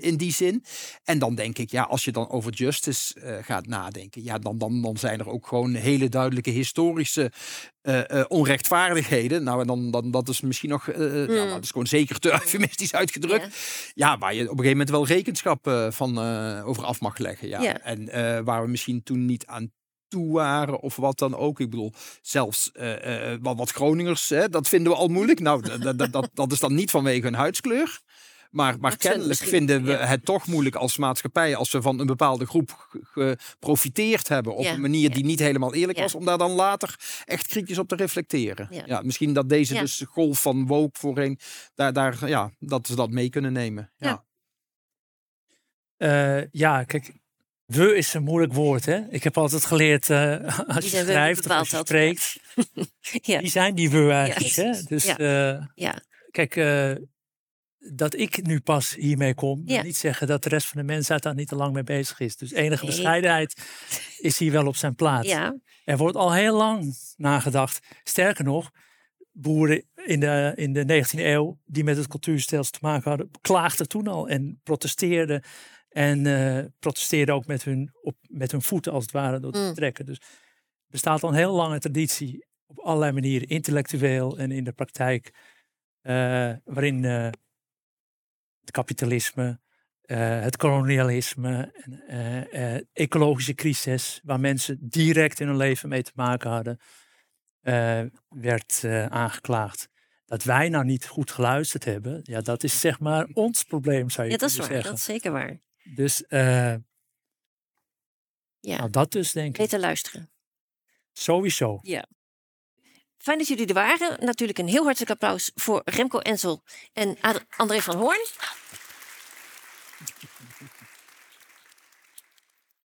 in die zin? En dan denk ik, ja, als je dan over justice eh, gaat nadenken, ja, dan, dan, dan zijn er ook gewoon hele duidelijke historische eh, eh, onrechtvaardigheden. Nou, en dan, dan dat is misschien nog, nou, dat is gewoon zeker te eufemistisch uitgedrukt. Ja. Ja, waar je op een gegeven moment wel rekenschap van over af mag leggen. Ja. En waar we misschien toen niet aan toe waren of wat dan ook. Ik bedoel, zelfs wat, wat Groningers, hè, dat vinden we al moeilijk. Nou, dat, dat, dat, dat is dan niet vanwege hun huidskleur. Maar, maar Dat kennelijk vinden we ja. het toch moeilijk als maatschappij als we van een bepaalde groep ge- geprofiteerd hebben op Ja, een manier ja. die niet helemaal eerlijk Ja. was, om daar dan later echt kritisch op te reflecteren. Ja. Ja, misschien dat deze Ja. dus golf van woke voorheen, daar, daar, ja, dat ze dat mee kunnen nemen. Ja. Ja. Eh, ja, kijk, we is een moeilijk woord. Hè? Ik heb altijd geleerd, eh, als je schrijft als je spreekt, Ja. wie zijn die we eigenlijk? Ja. Hè? Dus Ja. eh, Ja. kijk, eh, dat ik nu pas hiermee kom, Ja. niet zeggen dat de rest van de mensheid daar niet te lang mee bezig is. Dus enige Nee. bescheidenheid is hier wel op zijn plaats. ja, Er wordt al heel lang nagedacht. Sterker nog, boeren in de, in de 19e eeuw die met het cultuurstelsel te maken hadden, klaagden toen al en protesteerden. En eh, protesteerden ook met hun, op, met hun voeten als het ware door te Mm. trekken. Dus er bestaat al een heel lange traditie op allerlei manieren, intellectueel en in de praktijk, eh, waarin eh, het kapitalisme, eh, het kolonialisme, eh, eh, ecologische crisis, waar mensen direct in hun leven mee te maken hadden, werd aangeklaagd. Dat wij nou niet goed geluisterd hebben, ja, dat is zeg maar ons probleem, zou je ja, dat is waar. zeggen. Dat is zeker waar. Dus Ja, Nou, dat dus denk ik. beter luisteren. Sowieso. Fijn dat jullie er waren. Natuurlijk een heel hartelijk applaus voor Remco Ensel en André van Hoorn.